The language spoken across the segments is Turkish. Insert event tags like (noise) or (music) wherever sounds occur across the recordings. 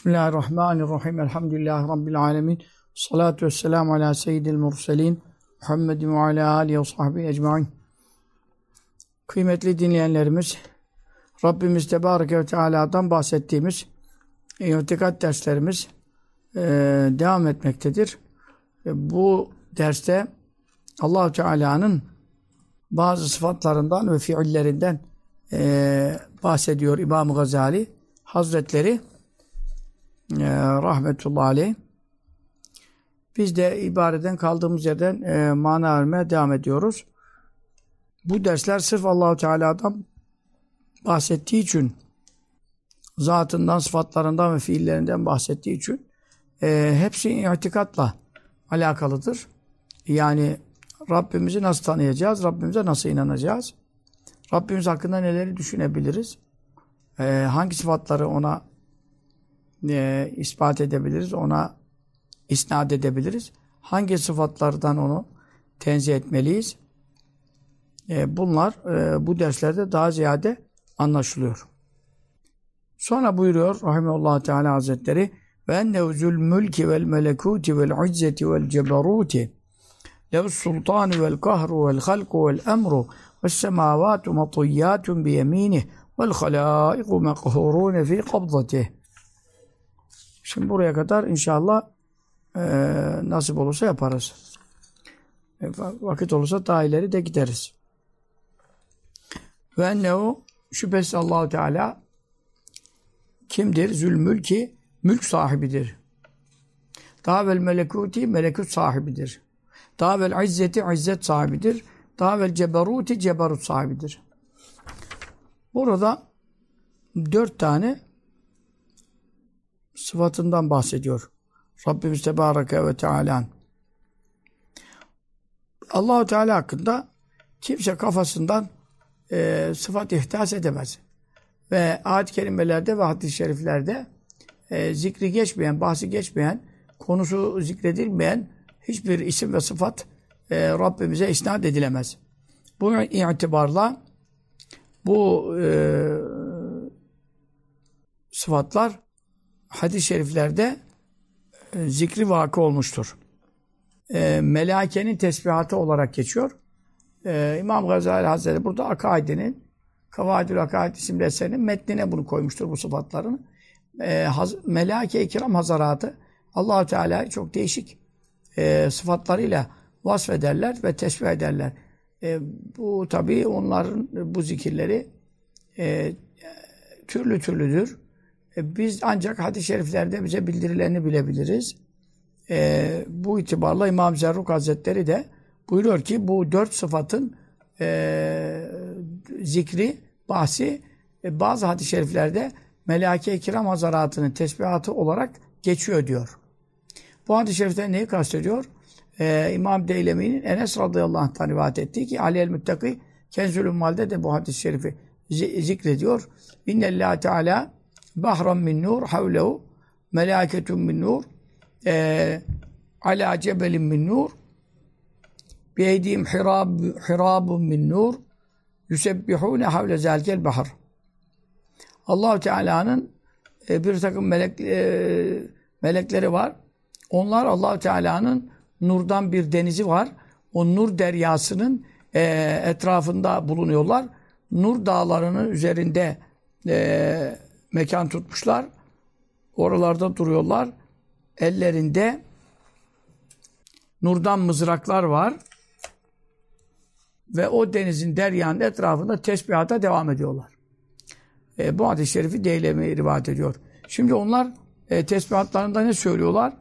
Bismillahirrahmanirrahim. Elhamdülillahi Rabbil alemin. Salatu vesselamu ala seyyidil murselin. Muhammedin ve ala alihi ve sahbihi ecma'in. Kıymetli dinleyenlerimiz, Rabbimiz Tebareke ve Teala'dan bahsettiğimiz itikat derslerimiz e, devam etmektedir. E, bu derste allah Teala'nın bazı sıfatlarından ve fiillerinden e, bahsediyor İmam Gazali Hazretleri rahmetullahi aleyh. Biz de ibareden kaldığımız yerden e, mana vermeye devam ediyoruz. Bu dersler sırf Allahu Teala'dan bahsettiği için zatından, sıfatlarından ve fiillerinden bahsettiği için e, hepsi itikatla alakalıdır. Yani Rabbimizi nasıl tanıyacağız? Rabbimize nasıl inanacağız? Rabbimiz hakkında neleri düşünebiliriz? E, hangi sıfatları ona e, ispat edebiliriz? Ona isnat edebiliriz? Hangi sıfatlardan onu tenzih etmeliyiz? E, bunlar e, bu derslerde daha ziyade anlaşılıyor. Sonra buyuruyor Rahimullah Teala Hazretleri ve ennehu zül mülki vel melekuti vel izzeti vel ceberuti lev sultanu vel kahru vel halku vel emru ves semavatu matiyyatun bi yeminih vel halaiku mekhurune fi kabzatih Şimdi buraya kadar inşallah e, nasip olursa yaparız. E, vakit olursa daha ileri de gideriz. Ve ennehu şüphesiz Allahu Teala kimdir? Zülmül ki mülk sahibidir. Daha vel melekuti melekut sahibidir. Daha vel izzeti izzet sahibidir. Daha vel ceberuti ceberut sahibidir. Burada dört tane sıfatından bahsediyor. Rabbimiz Tebareke ve Teala. Allahu Teala hakkında kimse kafasından e, sıfat ihtas edemez. Ve ayet-i kerimelerde ve hadis-i şeriflerde e, zikri geçmeyen, bahsi geçmeyen, konusu zikredilmeyen hiçbir isim ve sıfat e, Rabbimize isnat edilemez. Bu itibarla bu e, sıfatlar hadis-i şeriflerde e, zikri vakı olmuştur. E, melaikenin tesbihatı olarak geçiyor. E, İmam Gazali Hazretleri burada Akaidinin Kavadül Akaid isimli eserinin metnine bunu koymuştur bu sıfatlarını. E, haz, Melaike-i Kiram Hazaratı allah Teala çok değişik e, sıfatlarıyla vasfederler ve tesbih ederler. E, bu tabi onların bu zikirleri e, türlü türlüdür. E, biz ancak hadis-i şeriflerde bize bildirileni bilebiliriz. E, bu itibarla İmam Zerruk Hazretleri de buyuruyor ki bu dört sıfatın e, zikri, bahsi e, bazı hadis-i şeriflerde Melake-i Kiram Hazaratının tesbihatı olarak geçiyor diyor. Bu hadis-i şerifte neyi kastediyor? Ee, İmam Deylemi'nin Enes radıyallahu anh'tan rivayet ettiği ki Ali el-Müttaki Kenzül'ün Mal'de de bu hadis-i şerifi zikrediyor. İnnellâhu Teala bahran min nur havlehu melâketun min nur e, ala cebelin min nur biyedihim hirab, hirabun min nur yusebbihune havle zelkel bahar allah Teala'nın e, bir takım melek, e, melekleri var. Onlar allah Teala'nın nurdan bir denizi var. O nur deryasının e, etrafında bulunuyorlar. Nur dağlarının üzerinde e, mekan tutmuşlar. Oralarda duruyorlar. Ellerinde nurdan mızraklar var. Ve o denizin deryanın etrafında tesbihata devam ediyorlar. E, bu hadis-i şerifi Deylemi rivayet ediyor. Şimdi onlar e, tesbihatlarında ne söylüyorlar?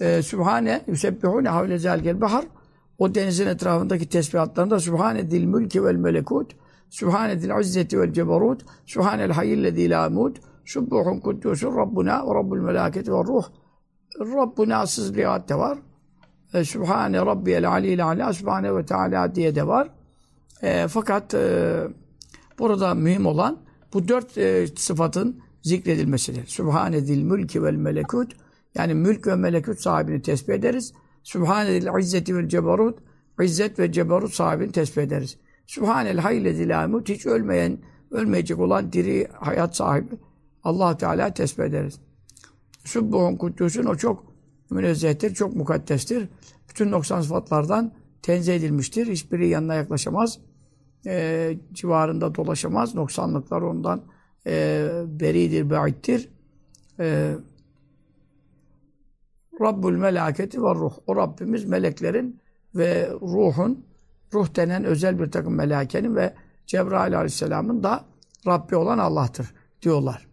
E, Sübhane, Yüsebbihune havle zelgel bahar. O denizin etrafındaki tesbihatlarında Sübhane dil mülki vel melekut Sübhane dil izzeti vel ceberut. Sübhanel hayyillezî lâ mut. Subbuhun kuddusun Rabbuna ve Rabbul melâketi ve ruh. Rabbuna sız rivayet de var. E, Sübhane Rabbiyel aliyil alâ. Sübhane ve Teala diye de var. E, fakat e, burada mühim olan bu dört e, sıfatın zikredilmesidir. Sübhane dil mülki vel melekut. Yani mülk ve melekut sahibini tesbih ederiz. Sübhane dil izzeti vel ceberut. İzzet ve ceberut sahibini tesbih ederiz. Sübhanel hayle zilamut hiç ölmeyen, ölmeyecek olan diri hayat sahibi Allah Teala tesbih ederiz. Sübbuhun kuddüsün o çok münezzehtir, çok mukaddestir. Bütün noksan sıfatlardan tenzih edilmiştir. Hiçbiri yanına yaklaşamaz. E, civarında dolaşamaz. Noksanlıklar ondan e, beridir, baittir. E, Rabbul melaketi ve ruh. O Rabbimiz meleklerin ve ruhun, ruh denen özel bir takım melakenin ve Cebrail aleyhisselamın da Rabbi olan Allah'tır diyorlar.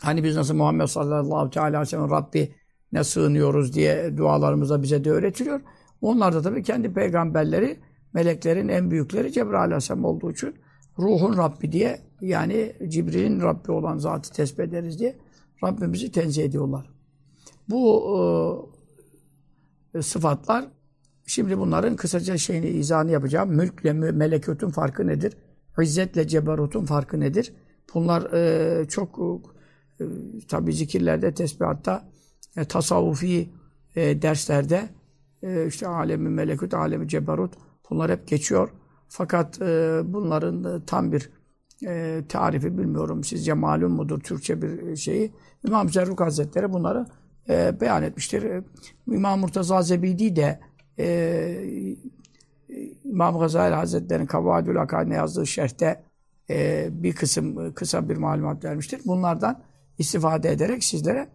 Hani biz nasıl Muhammed sallallahu aleyhi ve sellem Rabbi ne sığınıyoruz diye dualarımızda bize de öğretiliyor. Onlar da tabii kendi peygamberleri, meleklerin en büyükleri Cebrail aleyhisselam olduğu için ruhun Rabbi diye yani Cibril'in Rabbi olan zatı tespit ederiz diye Rabbimizi tenzih ediyorlar. Bu e, sıfatlar şimdi bunların kısaca şeyini izahını yapacağım. Mülkle melekutun farkı nedir? İzzetle ceberutun farkı nedir? Bunlar e, çok e, tabi zikirlerde, tesbihatta, e, tasavvufi e, derslerde e, işte alemi melekut, alemi ceberut bunlar hep geçiyor. Fakat e, bunların tam bir e, tarifi bilmiyorum. Sizce malum mudur Türkçe bir şeyi? İmam Zerruk Hazretleri bunları e, beyan etmiştir. E, İmam Murtaza Zebidi de e, İmam Gazali Hazretleri'nin Kavadül Akad'ine yazdığı şerhte e, bir kısım kısa bir malumat vermiştir. Bunlardan istifade ederek sizlere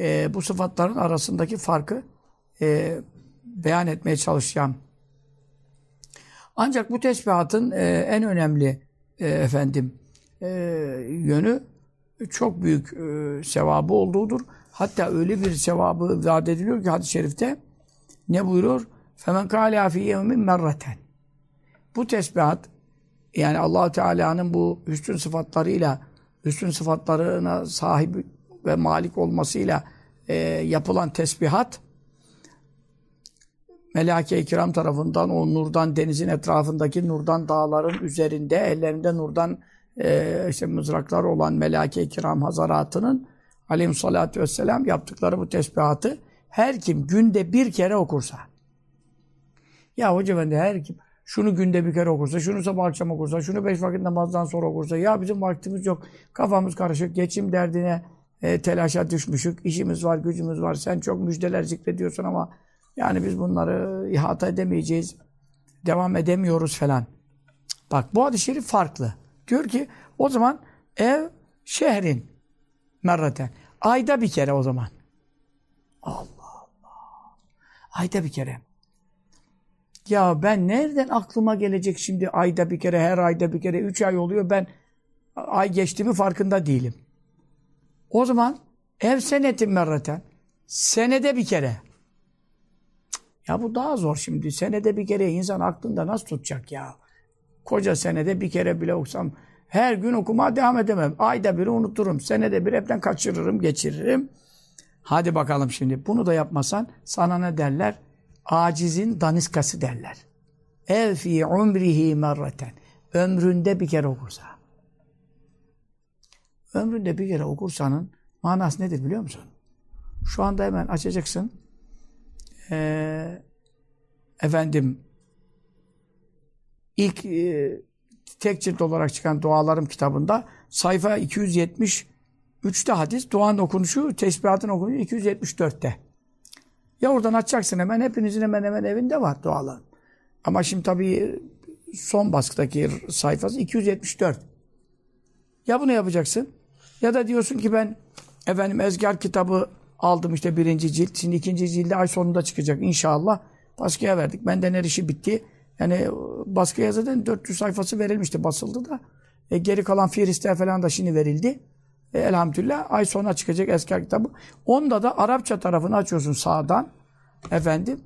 e, bu sıfatların arasındaki farkı e, beyan etmeye çalışacağım. Ancak bu tesbihatın e, en önemli e, efendim e, yönü çok büyük e, sevabı olduğudur. Hatta öyle bir sevabı vaat ediliyor ki hadis-i şerifte ne buyuruyor? Femen kâlâ fî yevmin merreten. Bu tesbihat yani allah Teala'nın bu üstün sıfatlarıyla üstün sıfatlarına sahip ve malik olmasıyla e, yapılan tesbihat Melake-i Kiram tarafından o nurdan denizin etrafındaki nurdan dağların üzerinde ellerinde nurdan e, işte mızraklar olan Melake-i Kiram hazaratının aleyhissalatü vesselam yaptıkları bu tesbihatı her kim günde bir kere okursa ya hoca ben de her kim şunu günde bir kere okursa, şunu sabah akşam okursa, şunu beş vakit namazdan sonra okursa, ya bizim vaktimiz yok, kafamız karışık, geçim derdine e, telaşa düşmüşük, işimiz var, gücümüz var, sen çok müjdeler zikrediyorsun ama yani biz bunları ihata edemeyeceğiz, devam edemiyoruz falan. Bak bu hadis-i şerif farklı. Diyor ki o zaman ev şehrin merreten. Ayda bir kere o zaman. Allah Allah. Ayda bir kere. Ya ben nereden aklıma gelecek şimdi ayda bir kere, her ayda bir kere, üç ay oluyor ben ay geçti mi farkında değilim. O zaman ev senetin merreten. Senede bir kere. Ya bu daha zor şimdi. Senede bir kere insan aklında nasıl tutacak ya? Koca senede bir kere bile okusam her gün okumaya devam edemem. Ayda biri unuturum. Senede bir hepten kaçırırım, geçiririm. Hadi bakalım şimdi. Bunu da yapmasan sana ne derler? Acizin daniskası derler. Ev fi umrihi merreten. Ömründe bir kere okursa. Ömründe bir kere okursanın manası nedir biliyor musun? Şu anda hemen açacaksın. Ee, efendim ilk e, tek cilt olarak çıkan dualarım kitabında sayfa 273'te hadis, duanın okunuşu, tesbihatın okunuşu 274'te. Ya oradan açacaksın hemen, hepinizin hemen hemen evinde var dualar. Ama şimdi tabii son baskıdaki sayfası 274. Ya bunu yapacaksın, ya da diyorsun ki ben efendim ezgar kitabı aldım işte birinci cilt, şimdi ikinci cilde ay sonunda çıkacak inşallah. Baskıya verdik, benden her işi bitti. Yani baskıya zaten 400 sayfası verilmişti, basıldı da. E, geri kalan Fihristler falan da şimdi verildi. E, elhamdülillah ay sonra çıkacak eski kitabı. Onda da Arapça tarafını açıyorsun sağdan. Efendim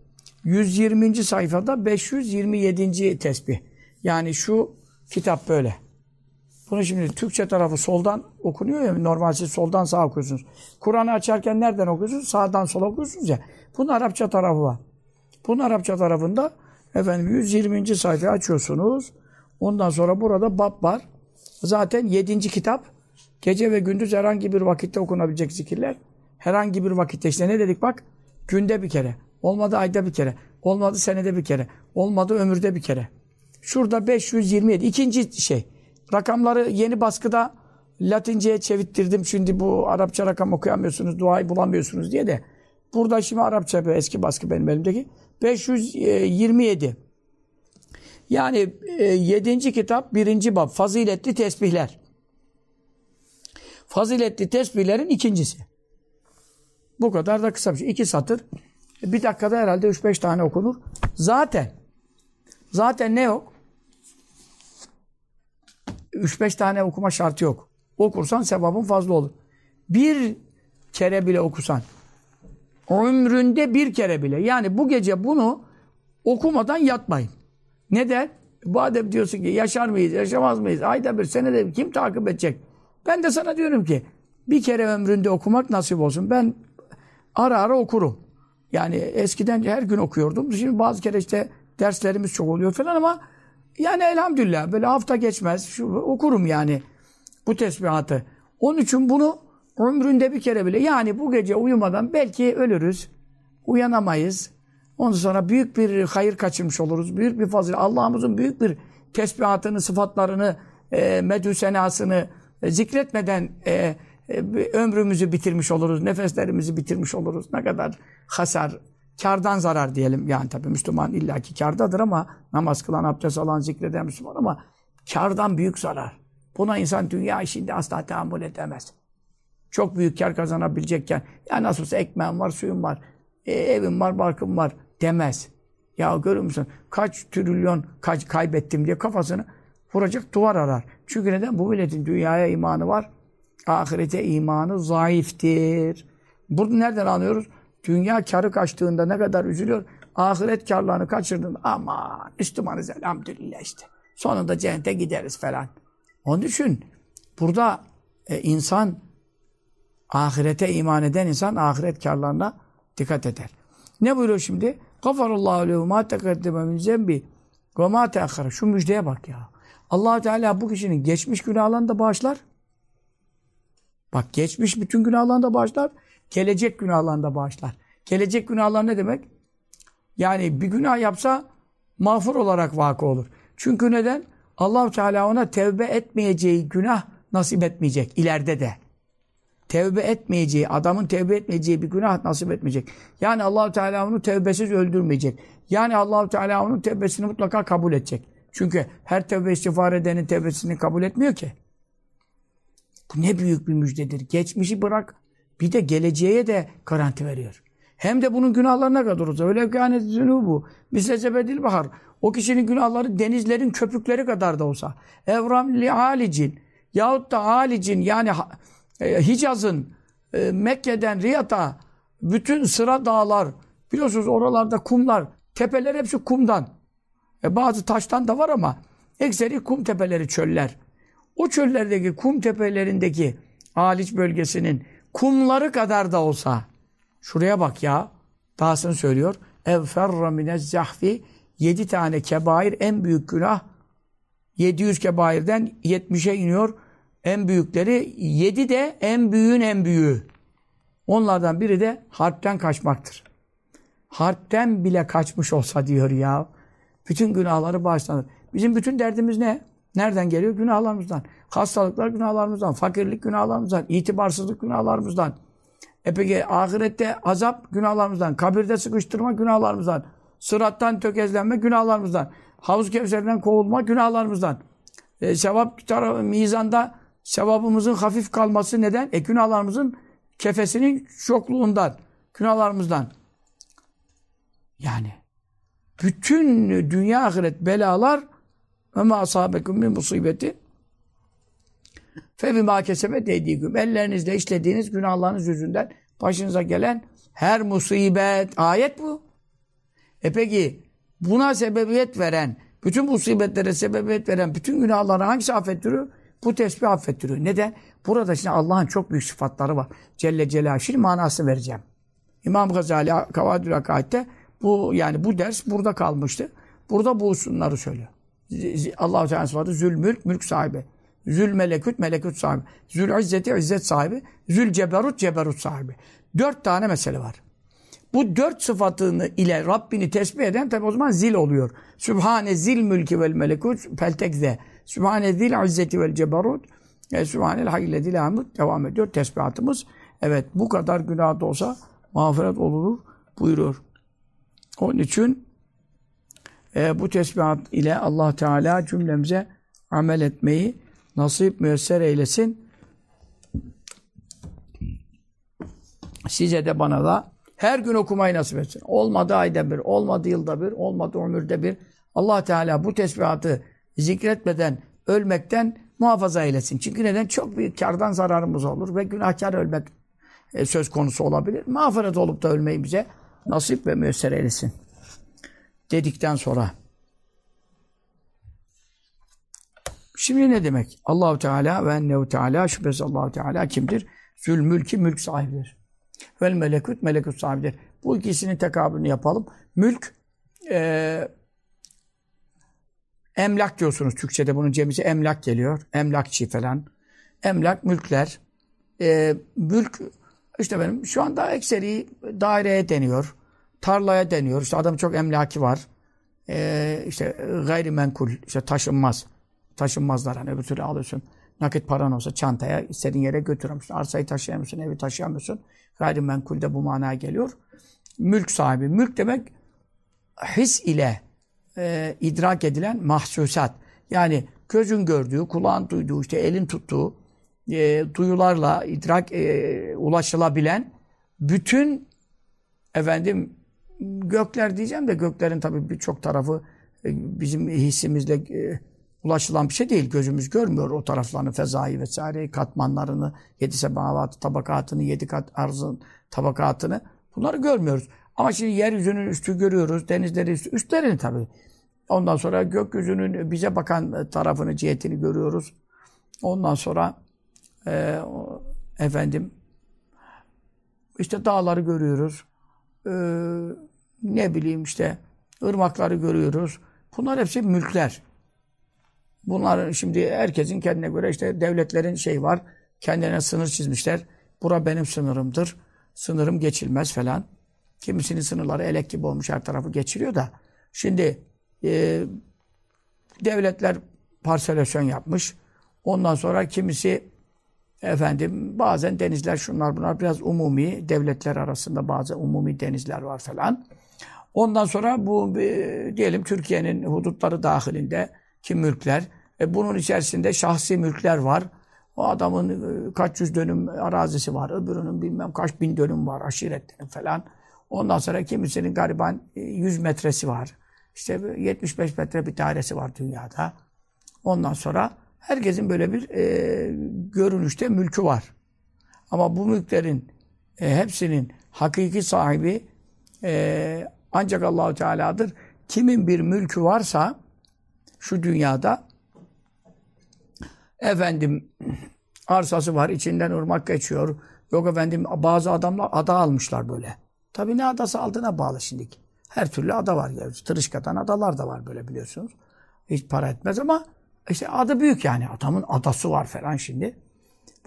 120. sayfada 527. tesbih. Yani şu kitap böyle. Bunu şimdi Türkçe tarafı soldan okunuyor ya normal siz soldan sağa okuyorsunuz. Kur'an'ı açarken nereden okuyorsunuz? Sağdan sola okuyorsunuz ya. Bunun Arapça tarafı var. Bunun Arapça tarafında efendim 120. sayfa açıyorsunuz. Ondan sonra burada bab var. Zaten 7. kitap Gece ve gündüz herhangi bir vakitte okunabilecek zikirler. Herhangi bir vakitte işte ne dedik bak? Günde bir kere. Olmadı ayda bir kere. Olmadı senede bir kere. Olmadı ömürde bir kere. Şurada 527. ikinci şey. Rakamları yeni baskıda Latinceye çevirttirdim. Şimdi bu Arapça rakam okuyamıyorsunuz, duayı bulamıyorsunuz diye de. Burada şimdi Arapça eski baskı benim elimdeki. 527. Yani e, 7. kitap 1. bab faziletli tesbihler. Faziletli tesbihlerin ikincisi. Bu kadar da kısa bir şey. İki satır. Bir dakikada herhalde 3-5 tane okunur. Zaten zaten ne yok? 3-5 tane okuma şartı yok. Okursan sevabın fazla olur. Bir kere bile okusan. Ömründe bir kere bile. Yani bu gece bunu okumadan yatmayın. Neden? Bu adem diyorsun ki yaşar mıyız, yaşamaz mıyız? Ayda bir, senede bir kim takip edecek? Ben de sana diyorum ki bir kere ömründe okumak nasip olsun. Ben ara ara okurum. Yani eskiden her gün okuyordum. Şimdi bazı kere işte derslerimiz çok oluyor falan ama yani elhamdülillah böyle hafta geçmez. Şu, okurum yani bu tesbihatı. Onun için bunu ömründe bir kere bile yani bu gece uyumadan belki ölürüz. Uyanamayız. Ondan sonra büyük bir hayır kaçırmış oluruz. Büyük bir fazilet. Allah'ımızın büyük bir tesbihatını, sıfatlarını, e, medhü senasını zikretmeden e, e, ömrümüzü bitirmiş oluruz. Nefeslerimizi bitirmiş oluruz. Ne kadar hasar, kardan zarar diyelim. Yani tabii Müslüman illaki kardadır ama namaz kılan, abdest alan, zikreden Müslüman ama kardan büyük zarar. Buna insan dünya işinde asla tahammül edemez. Çok büyük kar kazanabilecekken ya nasılsa ekmeğim var, suyum var, e, evim var, barkım var demez. Ya görür müsün? Kaç trilyon kaç kaybettim diye kafasını vuracak duvar arar. Çünkü neden? Bu milletin dünyaya imanı var. Ahirete imanı zayıftır. Bunu nereden anlıyoruz? Dünya karı kaçtığında ne kadar üzülüyor. Ahiret karlarını kaçırdığında aman Müslümanız elhamdülillah işte. Sonunda cennete gideriz falan. Onun için burada e, insan ahirete iman eden insan ahiret karlarına dikkat eder. Ne buyuruyor şimdi? Gafarallahu lehu ma tekaddeme min zembi ve ma. Şu müjdeye bak ya. Allah Teala bu kişinin geçmiş günahlarını da bağışlar. Bak geçmiş bütün günahlarını da bağışlar. Gelecek günahlarını da bağışlar. Gelecek günahlar ne demek? Yani bir günah yapsa mağfur olarak vakı olur. Çünkü neden? allah Teala ona tevbe etmeyeceği günah nasip etmeyecek ileride de. Tevbe etmeyeceği, adamın tevbe etmeyeceği bir günah nasip etmeyecek. Yani allah Teala onu tevbesiz öldürmeyecek. Yani allah Teala onun tevbesini mutlaka kabul edecek. Çünkü her tevbe istiğfar edenin tevbesini kabul etmiyor ki. Bu ne büyük bir müjdedir. Geçmişi bırak, bir de geleceğe de garanti veriyor. Hem de bunun günahlarına kadar olsa. Öyle kânet bu. Misle zebedil bahar. O kişinin günahları denizlerin köpükleri kadar da olsa. Evram li alicin. Yahut da alicin yani e, Hicaz'ın e, Mekke'den Riyad'a bütün sıra dağlar biliyorsunuz oralarda kumlar tepeler hepsi kumdan. E, bazı taştan da var ama ekseri kum tepeleri çöller. O çöllerdeki kum tepelerindeki Haliç bölgesinin kumları kadar da olsa şuraya bak ya dahasını söylüyor. Ev ferra minez zahfi yedi tane kebair en büyük günah 700 kebairden 70'e iniyor. En büyükleri yedi de en büyüğün en büyüğü. Onlardan biri de harpten kaçmaktır. Harpten bile kaçmış olsa diyor ya. Bütün günahları bağışlanır. Bizim bütün derdimiz ne? Nereden geliyor? Günahlarımızdan. Hastalıklar günahlarımızdan. Fakirlik günahlarımızdan. itibarsızlık günahlarımızdan. E peki ahirette azap günahlarımızdan. Kabirde sıkıştırma günahlarımızdan. Sırattan tökezlenme günahlarımızdan. Havuz kevserden kovulma günahlarımızdan. E, sevap tarafı, mizanda sevabımızın hafif kalması neden? E günahlarımızın kefesinin çokluğundan. Günahlarımızdan. Yani bütün dünya ahiret belalar ve ma asabekum min musibeti fe bima kesebet eydiküm. Ellerinizle işlediğiniz günahlarınız yüzünden başınıza gelen her musibet. Ayet bu. E peki buna sebebiyet veren, bütün musibetlere sebebiyet veren bütün günahları hangisi affettiriyor? Bu tesbih affettiriyor. Neden? Burada şimdi Allah'ın çok büyük sıfatları var. Celle Celaluhu. Şimdi manasını vereceğim. İmam Gazali Kavadül Akaid'de bu yani bu ders burada kalmıştı. Burada bu usunları söylüyor. Allah-u Teala sıfatı zül mülk, mülk sahibi. Zül melekut, melekut sahibi. Zül izzeti, izzet sahibi. Zül ceberut, ceberut sahibi. Dört tane mesele var. Bu dört sıfatını ile Rabbini tesbih eden tabi o zaman zil oluyor. Sübhane zil mülki vel melekut peltekze. Sübhane zil izzeti vel ceberut. E, Sübhanel lâ yemut devam ediyor tesbihatımız. Evet bu kadar günah da olsa mağfiret olur buyuruyor. Onun için e, bu tesbihat ile Allah Teala cümlemize amel etmeyi nasip müyesser eylesin. Size de bana da her gün okumayı nasip etsin. Olmadı ayda bir, olmadı yılda bir, olmadı ömürde bir. Allah Teala bu tesbihatı zikretmeden ölmekten muhafaza eylesin. Çünkü neden? Çok büyük kardan zararımız olur ve günahkar ölmek e, söz konusu olabilir. Mağfiret olup da ölmeyi bize nasip ve müyesser eylesin. Dedikten sonra Şimdi ne demek? Allahu Teala ve ennehu Teala şüphesiz Allahu Teala kimdir? Zül mülki mülk sahibidir. Vel melekut melekut sahibidir. Bu ikisinin tekabülünü yapalım. Mülk e, emlak diyorsunuz Türkçe'de bunun cemisi emlak geliyor. Emlakçı falan. Emlak, mülkler. E, mülk işte benim şu anda ekseri daireye deniyor. Tarlaya deniyor. İşte adam çok emlaki var. E, işte gayrimenkul, işte taşınmaz. Taşınmazlar hani öbür türlü alıyorsun. Nakit paran olsa çantaya istediğin yere götürüyorsun. Arsayı taşıyamıyorsun, evi taşıyamıyorsun. Gayrimenkulde bu manaya geliyor. Mülk sahibi. Mülk demek his ile e, idrak edilen mahsusat. Yani gözün gördüğü, kulağın duyduğu, işte elin tuttuğu e, duyularla idrak e, ulaşılabilen bütün efendim gökler diyeceğim de göklerin tabii birçok tarafı e, bizim hissimizle e, ulaşılan bir şey değil. Gözümüz görmüyor o taraflarını, fezayı vesaire, katmanlarını, yedi sebavatı, tabakatını, yedi kat arzın tabakatını. Bunları görmüyoruz. Ama şimdi yeryüzünün üstü görüyoruz, denizleri üstü, üstlerini tabii. Ondan sonra gökyüzünün bize bakan tarafını, cihetini görüyoruz. Ondan sonra e, efendim işte dağları görüyoruz. E, ne bileyim işte ırmakları görüyoruz. Bunlar hepsi mülkler. Bunlar şimdi herkesin kendine göre işte devletlerin şey var. Kendilerine sınır çizmişler. Bura benim sınırımdır. Sınırım geçilmez falan. Kimisinin sınırları elek gibi olmuş her tarafı geçiriyor da. Şimdi e, devletler parselasyon yapmış. Ondan sonra kimisi efendim bazen denizler şunlar bunlar biraz umumi devletler arasında bazı umumi denizler var falan. Ondan sonra bu e, diyelim Türkiye'nin hudutları dahilinde ki mülkler. E bunun içerisinde şahsi mülkler var. O adamın e, kaç yüz dönüm arazisi var. Öbürünün bilmem kaç bin dönüm var. Aşiretlerin falan. Ondan sonra kimisinin gariban 100 e, metresi var. İşte 75 metre bir dairesi var dünyada. Ondan sonra herkesin böyle bir e, görünüşte mülkü var. Ama bu mülklerin e, hepsinin hakiki sahibi e, ancak Allahu Teala'dır. Kimin bir mülkü varsa şu dünyada efendim arsası var, içinden ırmak geçiyor. Yok efendim bazı adamlar ada almışlar böyle. Tabii ne adası aldığına bağlı şimdiki. Her türlü ada var. Yani. Tırışkatan adalar da var böyle biliyorsunuz. Hiç para etmez ama işte adı büyük yani. Adamın adası var falan şimdi.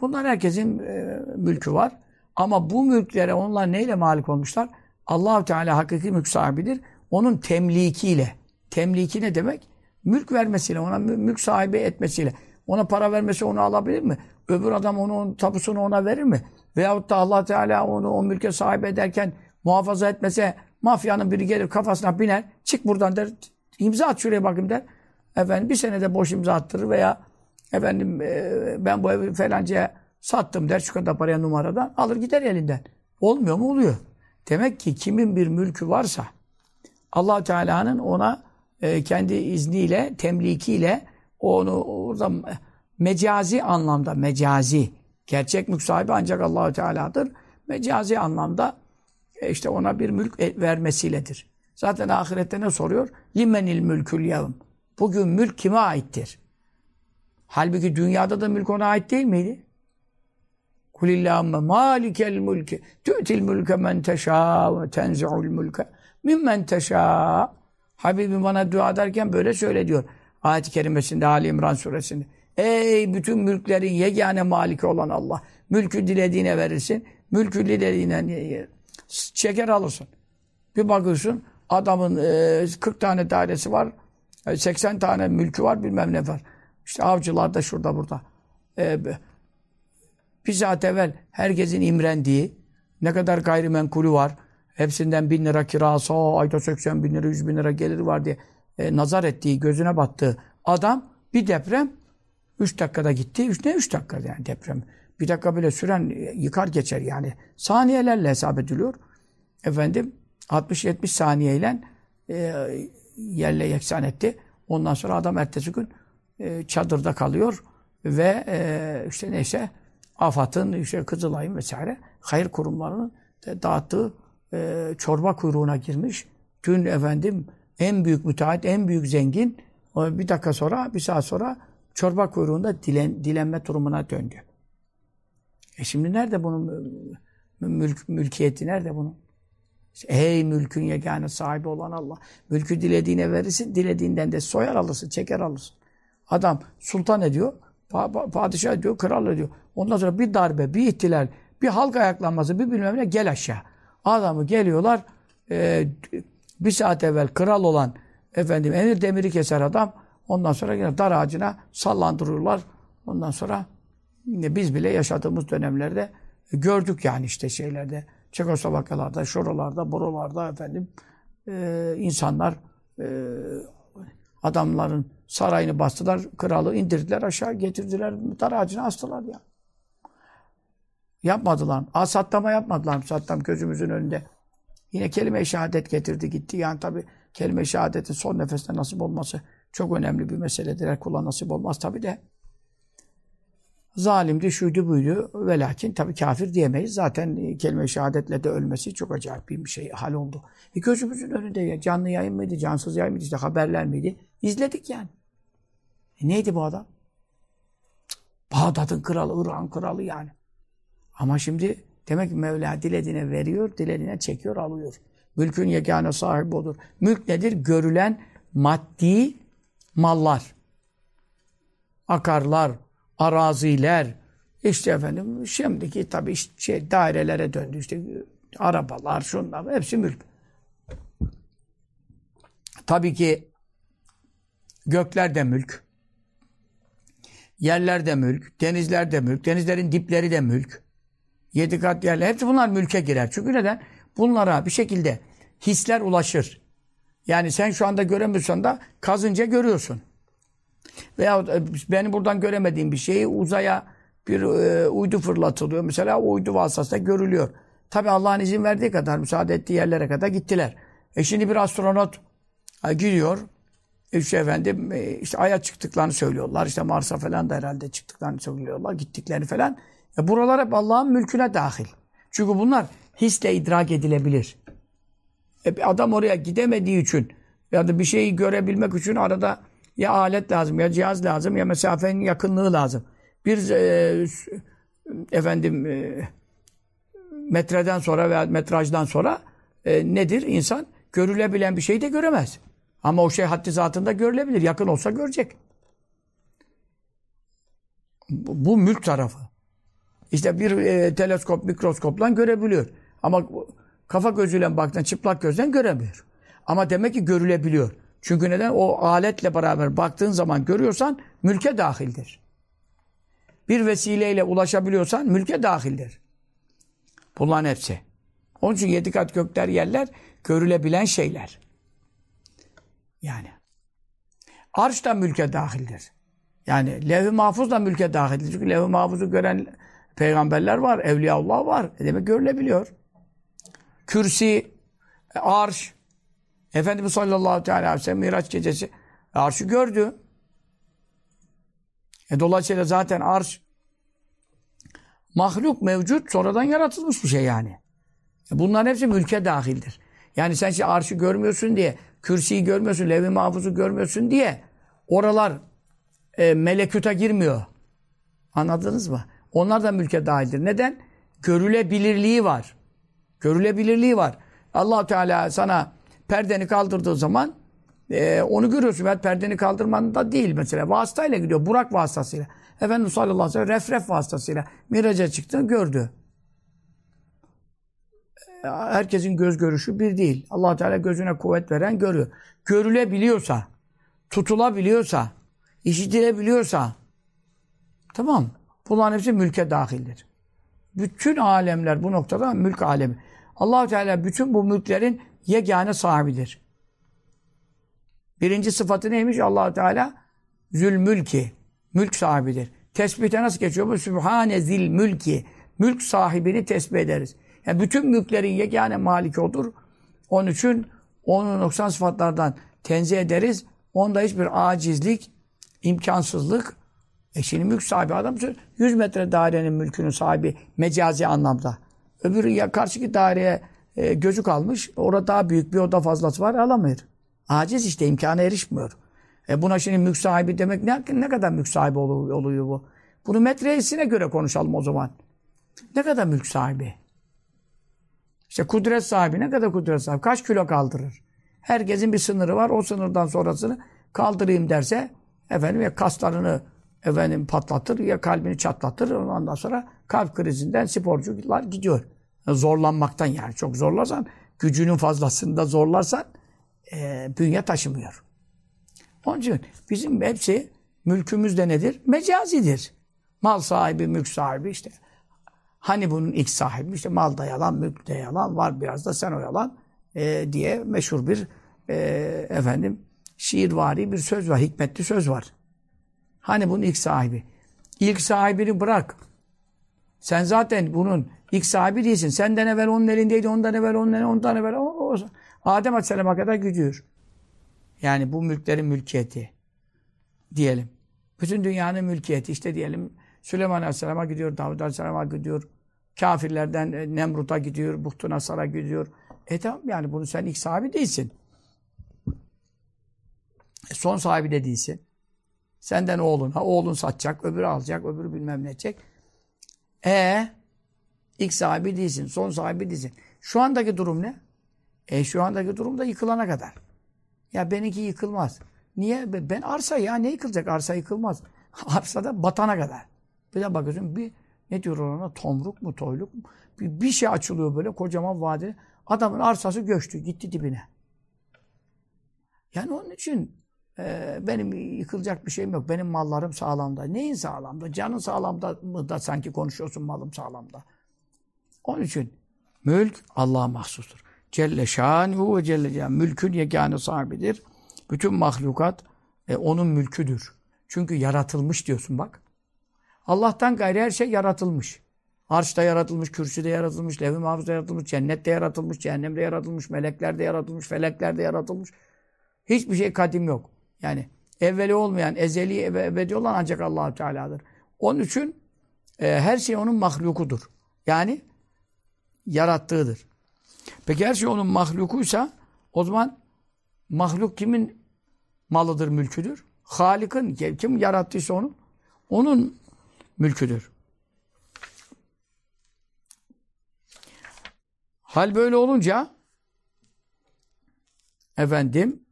Bunlar herkesin e, mülkü var. Ama bu mülklere onlar neyle malik olmuşlar? allah Teala hakiki mülk sahibidir. Onun temlikiyle. Temliki ne demek? Mülk vermesiyle, ona mülk sahibi etmesiyle. Ona para vermesi onu alabilir mi? Öbür adam onu, onun tapusunu ona verir mi? Veyahut da allah Teala onu o mülke sahip ederken muhafaza etmese mafyanın biri gelir kafasına biner. Çık buradan der. imza at şuraya bakayım der. Efendim bir senede boş imza attırır veya efendim e, ben bu evi falancaya sattım der şu kadar paraya numaradan alır gider elinden. Olmuyor mu? Oluyor. Demek ki kimin bir mülkü varsa allah Teala'nın ona e, kendi izniyle, temlikiyle onu orada mecazi anlamda, mecazi, gerçek mülk sahibi ancak Allahu Teala'dır. Mecazi anlamda e, işte ona bir mülk e, vermesiyledir. Zaten ahirette ne soruyor? Limenil mülkül yevm. Bugün mülk kime aittir? Halbuki dünyada da mülk ona ait değil miydi? Kulillahümme malikel mülke tü'til mülke men teşâ ve tenzi'ul mülke mimmen teşâ. Habibim bana dua ederken böyle söyle diyor. Ayet-i kerimesinde Ali İmran suresinde. Ey bütün mülklerin yegane maliki olan Allah. Mülkü dilediğine verirsin. Mülkü dilediğine çeker alırsın. Bir bakıyorsun adamın e, 40 tane dairesi var. 80 e, tane mülkü var bilmem ne var. İşte avcılar da şurada burada. e, bir saat evvel herkesin imrendiği, ne kadar gayrimenkulü var, hepsinden bin lira kirası, ayda 80 bin lira, 100 bin lira geliri var diye e, nazar ettiği, gözüne battığı adam bir deprem 3 dakikada gitti. Üç, ne 3 dakika yani deprem? Bir dakika bile süren e, yıkar geçer yani. Saniyelerle hesap ediliyor. Efendim 60-70 saniyeyle e, yerle yeksan etti. Ondan sonra adam ertesi gün e, çadırda kalıyor ve e, işte neyse AFAD'ın, işte Kızılay'ın vesaire hayır kurumlarının dağıttığı e, çorba kuyruğuna girmiş. Dün efendim en büyük müteahhit, en büyük zengin bir dakika sonra, bir saat sonra çorba kuyruğunda dilen, dilenme durumuna döndü. E şimdi nerede bunun mülk, mülkiyeti, nerede bunun? Ey mülkün yegane sahibi olan Allah. Mülkü dilediğine verirsin, dilediğinden de soyar alırsın, çeker alırsın. Adam sultan ediyor, padişah ediyor, kral ediyor. Ondan sonra bir darbe, bir ihtilal, bir halk ayaklanması, bir bilmem ne gel aşağı. Adamı geliyorlar, e, bir saat evvel kral olan efendim emir demiri keser adam. Ondan sonra yine dar ağacına sallandırıyorlar. Ondan sonra biz bile yaşadığımız dönemlerde gördük yani işte şeylerde. Çekoslovakyalarda, şuralarda, buralarda efendim e, insanlar e, adamların sarayını bastılar, kralı indirdiler aşağı getirdiler, dar ağacına astılar ya. Yapmadılar. Aa, Saddam'a yapmadılar. Saddam gözümüzün önünde. Yine kelime-i şehadet getirdi gitti. Yani tabi kelime-i şehadetin son nefeste nasip olması çok önemli bir meseledir. Her kula nasip olmaz tabi de. Zalimdi, şuydu, buydu. Ve lakin tabi kafir diyemeyiz. Zaten kelime-i şehadetle de ölmesi çok acayip bir şey, hal oldu. E gözümüzün önünde ya, canlı yayın mıydı, cansız yayın mıydı, işte haberler miydi? İzledik yani. E neydi bu adam? Bağdat'ın kralı, Irak'ın kralı yani. Ama şimdi demek ki Mevla dilediğine veriyor, dilediğine çekiyor, alıyor. Mülkün yegane sahibi odur. Mülk nedir? Görülen maddi mallar. Akarlar, araziler, işte efendim şimdiki tabii işte şey, dairelere döndü işte arabalar, şunlar hepsi mülk. Tabii ki gökler de mülk. Yerler de mülk, denizler de mülk, denizlerin dipleri de mülk. Yedi kat yerler, hepsi bunlar mülke girer. Çünkü neden? Bunlara bir şekilde hisler ulaşır. Yani sen şu anda göremiyorsan da kazınca görüyorsun. Veya e, benim buradan göremediğim bir şeyi uzaya bir e, uydu fırlatılıyor. Mesela o uydu vasıtasıyla görülüyor. Tabi Allah'ın izin verdiği kadar, müsaade ettiği yerlere kadar gittiler. E şimdi bir astronot e, gidiyor. İşte efendim e, işte Ay'a çıktıklarını söylüyorlar. İşte Mars'a falan da herhalde çıktıklarını söylüyorlar. Gittiklerini falan. E buralar hep Allah'ın mülküne dahil. Çünkü bunlar hisle idrak edilebilir. E adam oraya gidemediği için ya da bir şeyi görebilmek için arada ya alet lazım, ya cihaz lazım, ya mesafenin yakınlığı lazım. Bir e, efendim e, metreden sonra veya metrajdan sonra e, nedir? İnsan görülebilen bir şeyi de göremez. Ama o şey haddi zatında görülebilir. Yakın olsa görecek. Bu, bu mülk tarafı. İşte bir e, teleskop, mikroskopla görebiliyor. Ama kafa gözüyle baktığında çıplak gözden göremiyor. Ama demek ki görülebiliyor. Çünkü neden? O aletle beraber baktığın zaman görüyorsan mülke dahildir. Bir vesileyle ulaşabiliyorsan mülke dahildir. Bunların hepsi. Onun için yedi kat gökler yerler görülebilen şeyler. Yani. Arş da mülke dahildir. Yani levh-i mahfuz da mülke dahildir. Çünkü levh-i mahfuzu gören peygamberler var, evliyaullah var. E demek görülebiliyor. Kürsi, arş, Efendimiz sallallahu aleyhi ve sellem Miraç gecesi arşı gördü. E dolayısıyla zaten arş mahluk mevcut, sonradan yaratılmış bir şey yani. E bunların hepsi mülke dahildir. Yani sen şimdi arşı görmüyorsun diye, kürsüyü görmüyorsun, levi mahfuzu görmüyorsun diye oralar e, melekuta girmiyor. Anladınız mı? Onlar da mülke dahildir. Neden? Görülebilirliği var. Görülebilirliği var. allah Teala sana perdeni kaldırdığı zaman e, onu görüyorsun. Ben perdeni kaldırman da değil mesela. Vasıtayla gidiyor. Burak vasıtasıyla. Efendimiz sallallahu aleyhi ve sellem refref vasıtasıyla miraca çıktı gördü. E, herkesin göz görüşü bir değil. allah Teala gözüne kuvvet veren görüyor. Görülebiliyorsa, tutulabiliyorsa, işitilebiliyorsa tamam. Bunların hepsi mülke dahildir. Bütün alemler bu noktada mülk alemi. Allahu Teala bütün bu mülklerin yegane sahibidir. Birinci sıfatı neymiş? Allahu Teala zülmülki. Mülk sahibidir. Tesbihte nasıl geçiyor bu? Sübhane zil mülki. Mülk sahibini tesbih ederiz. Yani bütün mülklerin yegane maliki odur. Onun için onun noksan sıfatlardan tenzih ederiz. Onda hiçbir acizlik, imkansızlık. E şimdi mülk sahibi adam 100 metre dairenin mülkünün sahibi mecazi anlamda. Öbürü ya karşıki daireye e, gözü kalmış. Orada daha büyük bir oda fazlası var alamıyor. Aciz işte imkana erişmiyor. E buna şimdi mülk sahibi demek ne, ne kadar mülk sahibi oluyor, oluyor bu? Bunu metresine göre konuşalım o zaman. Ne kadar mülk sahibi? İşte kudret sahibi ne kadar kudret sahibi? Kaç kilo kaldırır? Herkesin bir sınırı var. O sınırdan sonrasını kaldırayım derse efendim ya kaslarını efendim patlatır ya kalbini çatlatır. Ondan sonra kalp krizinden sporcular gidiyor. Zorlanmaktan yani. Çok zorlarsan gücünün fazlasında zorlarsan e, bünye taşımıyor. Onun için bizim hepsi mülkümüz de nedir? Mecazidir. Mal sahibi, mülk sahibi işte. Hani bunun ilk sahibi işte mal da yalan, mülk de yalan, var biraz da sen o yalan e, diye meşhur bir e, efendim şiirvari bir söz var, hikmetli söz var. Hani bunun ilk sahibi. İlk sahibini bırak. Sen zaten bunun ilk sahibi değilsin. Senden evvel onun elindeydi, ondan evvel onun elindeydi, ondan evvel o, o, Adem Aleyhisselam'a kadar gidiyor. Yani bu mülklerin mülkiyeti diyelim. Bütün dünyanın mülkiyeti işte diyelim Süleyman Aleyhisselam'a gidiyor, Davud Aleyhisselam'a gidiyor. Kafirlerden e, Nemrut'a gidiyor, Buhtu Nasar'a gidiyor. E tamam yani bunu sen ilk sahibi değilsin. E son sahibi de değilsin. Senden oğlun. Ha oğlun satacak, öbürü alacak, öbürü bilmem ne edecek. E ilk sahibi değilsin, son sahibi değilsin. Şu andaki durum ne? E şu andaki durum da yıkılana kadar. Ya benimki yıkılmaz. Niye? Ben arsa ya ne yıkılacak? Arsa yıkılmaz. (laughs) Arsada batana kadar. Bir de bakıyorsun bir ne diyor ona tomruk mu toyluk mu? Bir, bir şey açılıyor böyle kocaman vade. Adamın arsası göçtü gitti dibine. Yani onun için e, benim yıkılacak bir şeyim yok. Benim mallarım sağlamda. Neyin sağlamda? Canın sağlamda mı da sanki konuşuyorsun malım sağlamda. Onun için mülk Allah'a mahsustur. Celle şanuhu ve celle celle. Mülkün yegane sahibidir. Bütün mahlukat e, onun mülküdür. Çünkü yaratılmış diyorsun bak. Allah'tan gayrı her şey yaratılmış. Arşta yaratılmış, kürsüde yaratılmış, levh-i mahfuzda yaratılmış, cennette yaratılmış, cehennemde yaratılmış, meleklerde yaratılmış, feleklerde yaratılmış. Hiçbir şey kadim yok. Yani evveli olmayan, ezeli ve ebedi olan ancak allah Teala'dır. Onun için e, her şey onun mahlukudur. Yani yarattığıdır. Peki her şey onun mahlukuysa o zaman mahluk kimin malıdır, mülküdür? Halik'in, kim yarattıysa onu, onun mülküdür. Hal böyle olunca efendim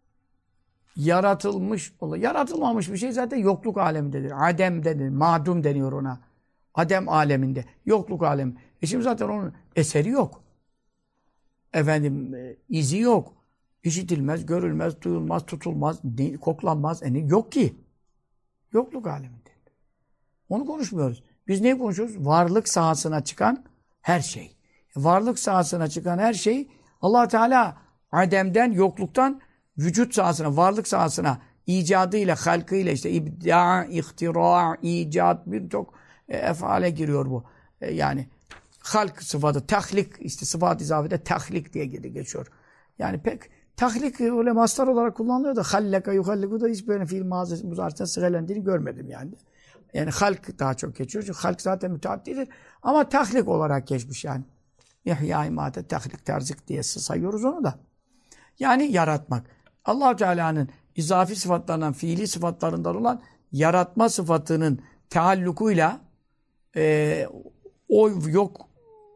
yaratılmış, yaratılmamış bir şey zaten yokluk alemindedir. Adem denir, madum deniyor ona. Adem aleminde, yokluk alemi. E şimdi zaten onun eseri yok. Efendim e, izi yok. İşitilmez, görülmez, duyulmaz, tutulmaz, koklanmaz. E ne? Yok ki. Yokluk aleminde. Onu konuşmuyoruz. Biz neyi konuşuyoruz? Varlık sahasına çıkan her şey. Varlık sahasına çıkan her şey allah Teala Adem'den, yokluktan vücut sahasına, varlık sahasına icadıyla, halkıyla işte ibda, ihtira, icat birçok e, efale giriyor bu. E, yani halk sıfatı, tahlik işte sıfat izafede tahlik diye geçiyor. Yani pek tahlik öyle mastar olarak kullanılıyor da halleka yuhalliku da hiç böyle fiil mağazası muzaristen sıralendiğini görmedim yani. Yani halk daha çok geçiyor. Çünkü halk zaten müteaddidir. Ama tahlik olarak geçmiş yani. İhya imate tahlik terzik diye sayıyoruz onu da. Yani yaratmak. allah Teala'nın izafi sıfatlarından, fiili sıfatlarından olan yaratma sıfatının teallukuyla e, o yok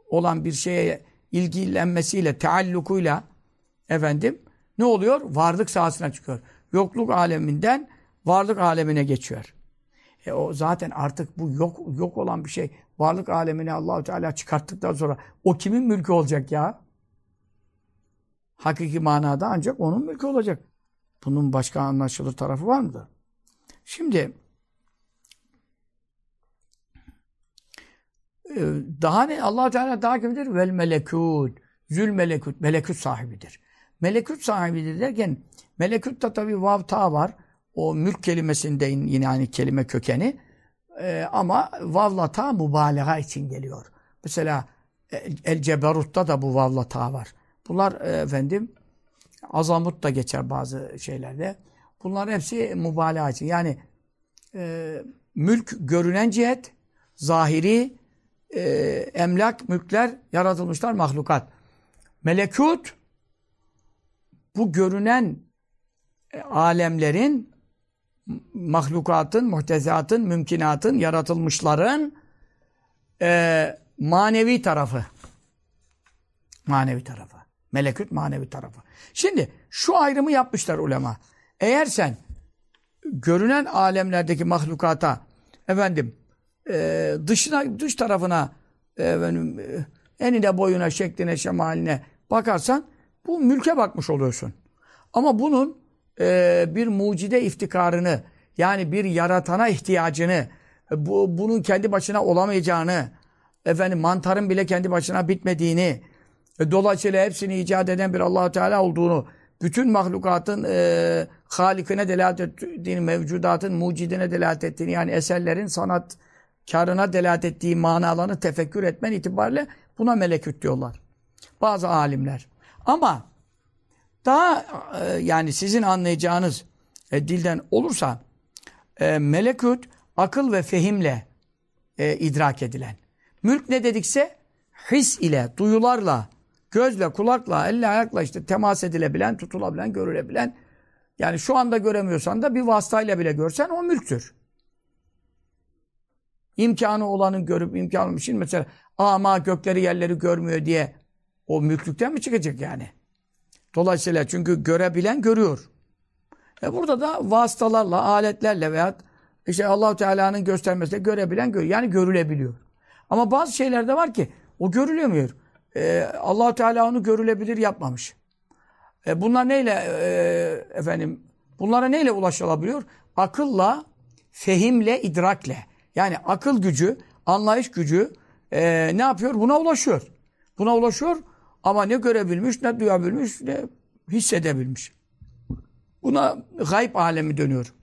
olan bir şeye ilgilenmesiyle, teallukuyla efendim ne oluyor? Varlık sahasına çıkıyor. Yokluk aleminden varlık alemine geçiyor. E o zaten artık bu yok yok olan bir şey varlık alemine Allahu Teala çıkarttıktan sonra o kimin mülkü olacak ya? Hakiki manada ancak onun mülkü olacak. Bunun başka anlaşılır tarafı var mıdır? Şimdi daha ne? allah Teala daha kimdir? Vel melekut. Zül melekut. Melekut sahibidir. Melekut sahibidir derken melekutta tabi vav ta var. O mülk kelimesinde yine aynı kelime kökeni. Ee, ama vavla ta mübalağa için geliyor. Mesela El Ceberut'ta da bu vavla ta var. Bunlar e, efendim azamut da geçer bazı şeylerde. Bunlar hepsi mübalağa için. Yani e, mülk görünen cihet, zahiri, e, emlak, mülkler yaratılmışlar mahlukat. Melekut bu görünen e, alemlerin mahlukatın, muhtezatın, mümkünatın, yaratılmışların e, manevi tarafı. Manevi tarafı. Melekut manevi tarafı. Şimdi şu ayrımı yapmışlar ulema. Eğer sen görünen alemlerdeki mahlukata efendim e, dışına dış tarafına efendim enine boyuna şekline şemaline bakarsan bu mülke bakmış oluyorsun. Ama bunun e, bir mucide iftikarını yani bir yaratana ihtiyacını bu, bunun kendi başına olamayacağını efendim mantarın bile kendi başına bitmediğini e, dolayısıyla hepsini icat eden bir allah Teala olduğunu bütün mahlukatın e, halikine delalet ettiğini, mevcudatın mucidine delalet ettiğini yani eserlerin sanat karına delalet ettiği manalarını tefekkür etmen itibariyle buna melekut diyorlar. Bazı alimler. Ama daha e, yani sizin anlayacağınız e, dilden olursa e, melekut akıl ve fehimle e, idrak edilen. Mülk ne dedikse his ile, duyularla, gözle, kulakla, elle, ayakla işte temas edilebilen, tutulabilen, görülebilen. Yani şu anda göremiyorsan da bir vasıtayla bile görsen o mülktür. İmkanı olanın görüp imkanı şimdi mesela ama gökleri yerleri görmüyor diye o mülklükten mi çıkacak yani? Dolayısıyla çünkü görebilen görüyor. E burada da vasıtalarla, aletlerle veya işte allah Teala'nın göstermesiyle görebilen görüyor. Yani görülebiliyor. Ama bazı şeyler de var ki o görülemiyor. Ee, allah Teala onu görülebilir yapmamış. E, bunlar neyle e, efendim bunlara neyle ulaşılabiliyor? Akılla, fehimle, idrakle. Yani akıl gücü, anlayış gücü e, ne yapıyor? Buna ulaşıyor. Buna ulaşıyor ama ne görebilmiş, ne duyabilmiş, ne hissedebilmiş. Buna gayb alemi dönüyor.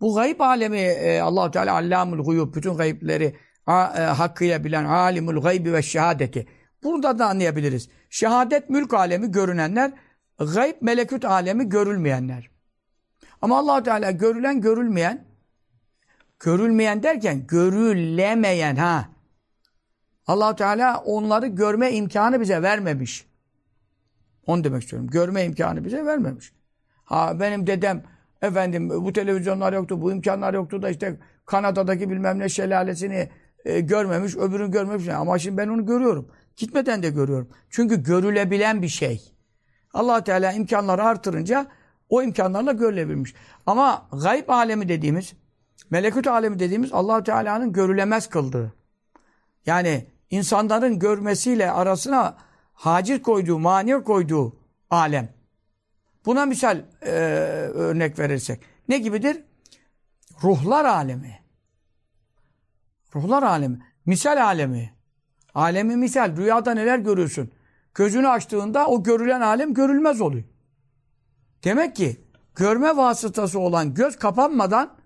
Bu gayb alemi e, allah Teala allamul guyub, bütün gayipleri a, e, hakkıyla bilen alimul gaybi ve şehadeti. Burada da anlayabiliriz. Şehadet mülk alemi görünenler, gayb melekut alemi görülmeyenler. Ama allah Teala görülen görülmeyen, görülmeyen derken görülemeyen ha. allah Teala onları görme imkanı bize vermemiş. Onu demek istiyorum. Görme imkanı bize vermemiş. Ha benim dedem efendim bu televizyonlar yoktu, bu imkanlar yoktu da işte Kanada'daki bilmem ne şelalesini e, görmemiş, öbürünü görmemiş. Ama şimdi ben onu görüyorum. Gitmeden de görüyorum. Çünkü görülebilen bir şey. allah Teala imkanları artırınca o imkanlarla görülebilmiş. Ama gayb alemi dediğimiz, melekut alemi dediğimiz allah Teala'nın görülemez kıldığı. Yani insanların görmesiyle arasına hacir koyduğu, mani koyduğu alem. Buna misal e, örnek verirsek. Ne gibidir? Ruhlar alemi. Ruhlar alemi. Misal alemi. Alemi misal. Rüyada neler görüyorsun? Gözünü açtığında o görülen alem görülmez oluyor. Demek ki görme vasıtası olan göz kapanmadan,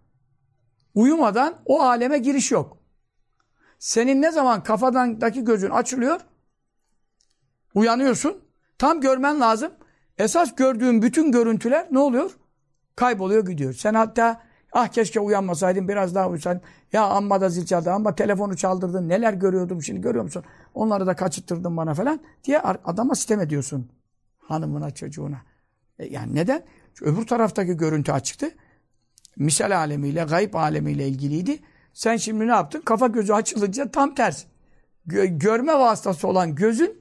uyumadan o aleme giriş yok. Senin ne zaman kafadaki gözün açılıyor, uyanıyorsun, tam görmen lazım. Esas gördüğün bütün görüntüler ne oluyor? Kayboluyor gidiyor. Sen hatta ah keşke uyanmasaydım biraz daha uyusaydın. Ya amma da zil çaldı amma telefonu çaldırdın neler görüyordum şimdi görüyor musun? Onları da kaçırttırdın bana falan diye adama sitem ediyorsun. Hanımına çocuğuna. E yani neden? Öbür taraftaki görüntü açıktı. Misal alemiyle, gayb alemiyle ilgiliydi. Sen şimdi ne yaptın? Kafa gözü açılınca tam ters. Gö görme vasıtası olan gözün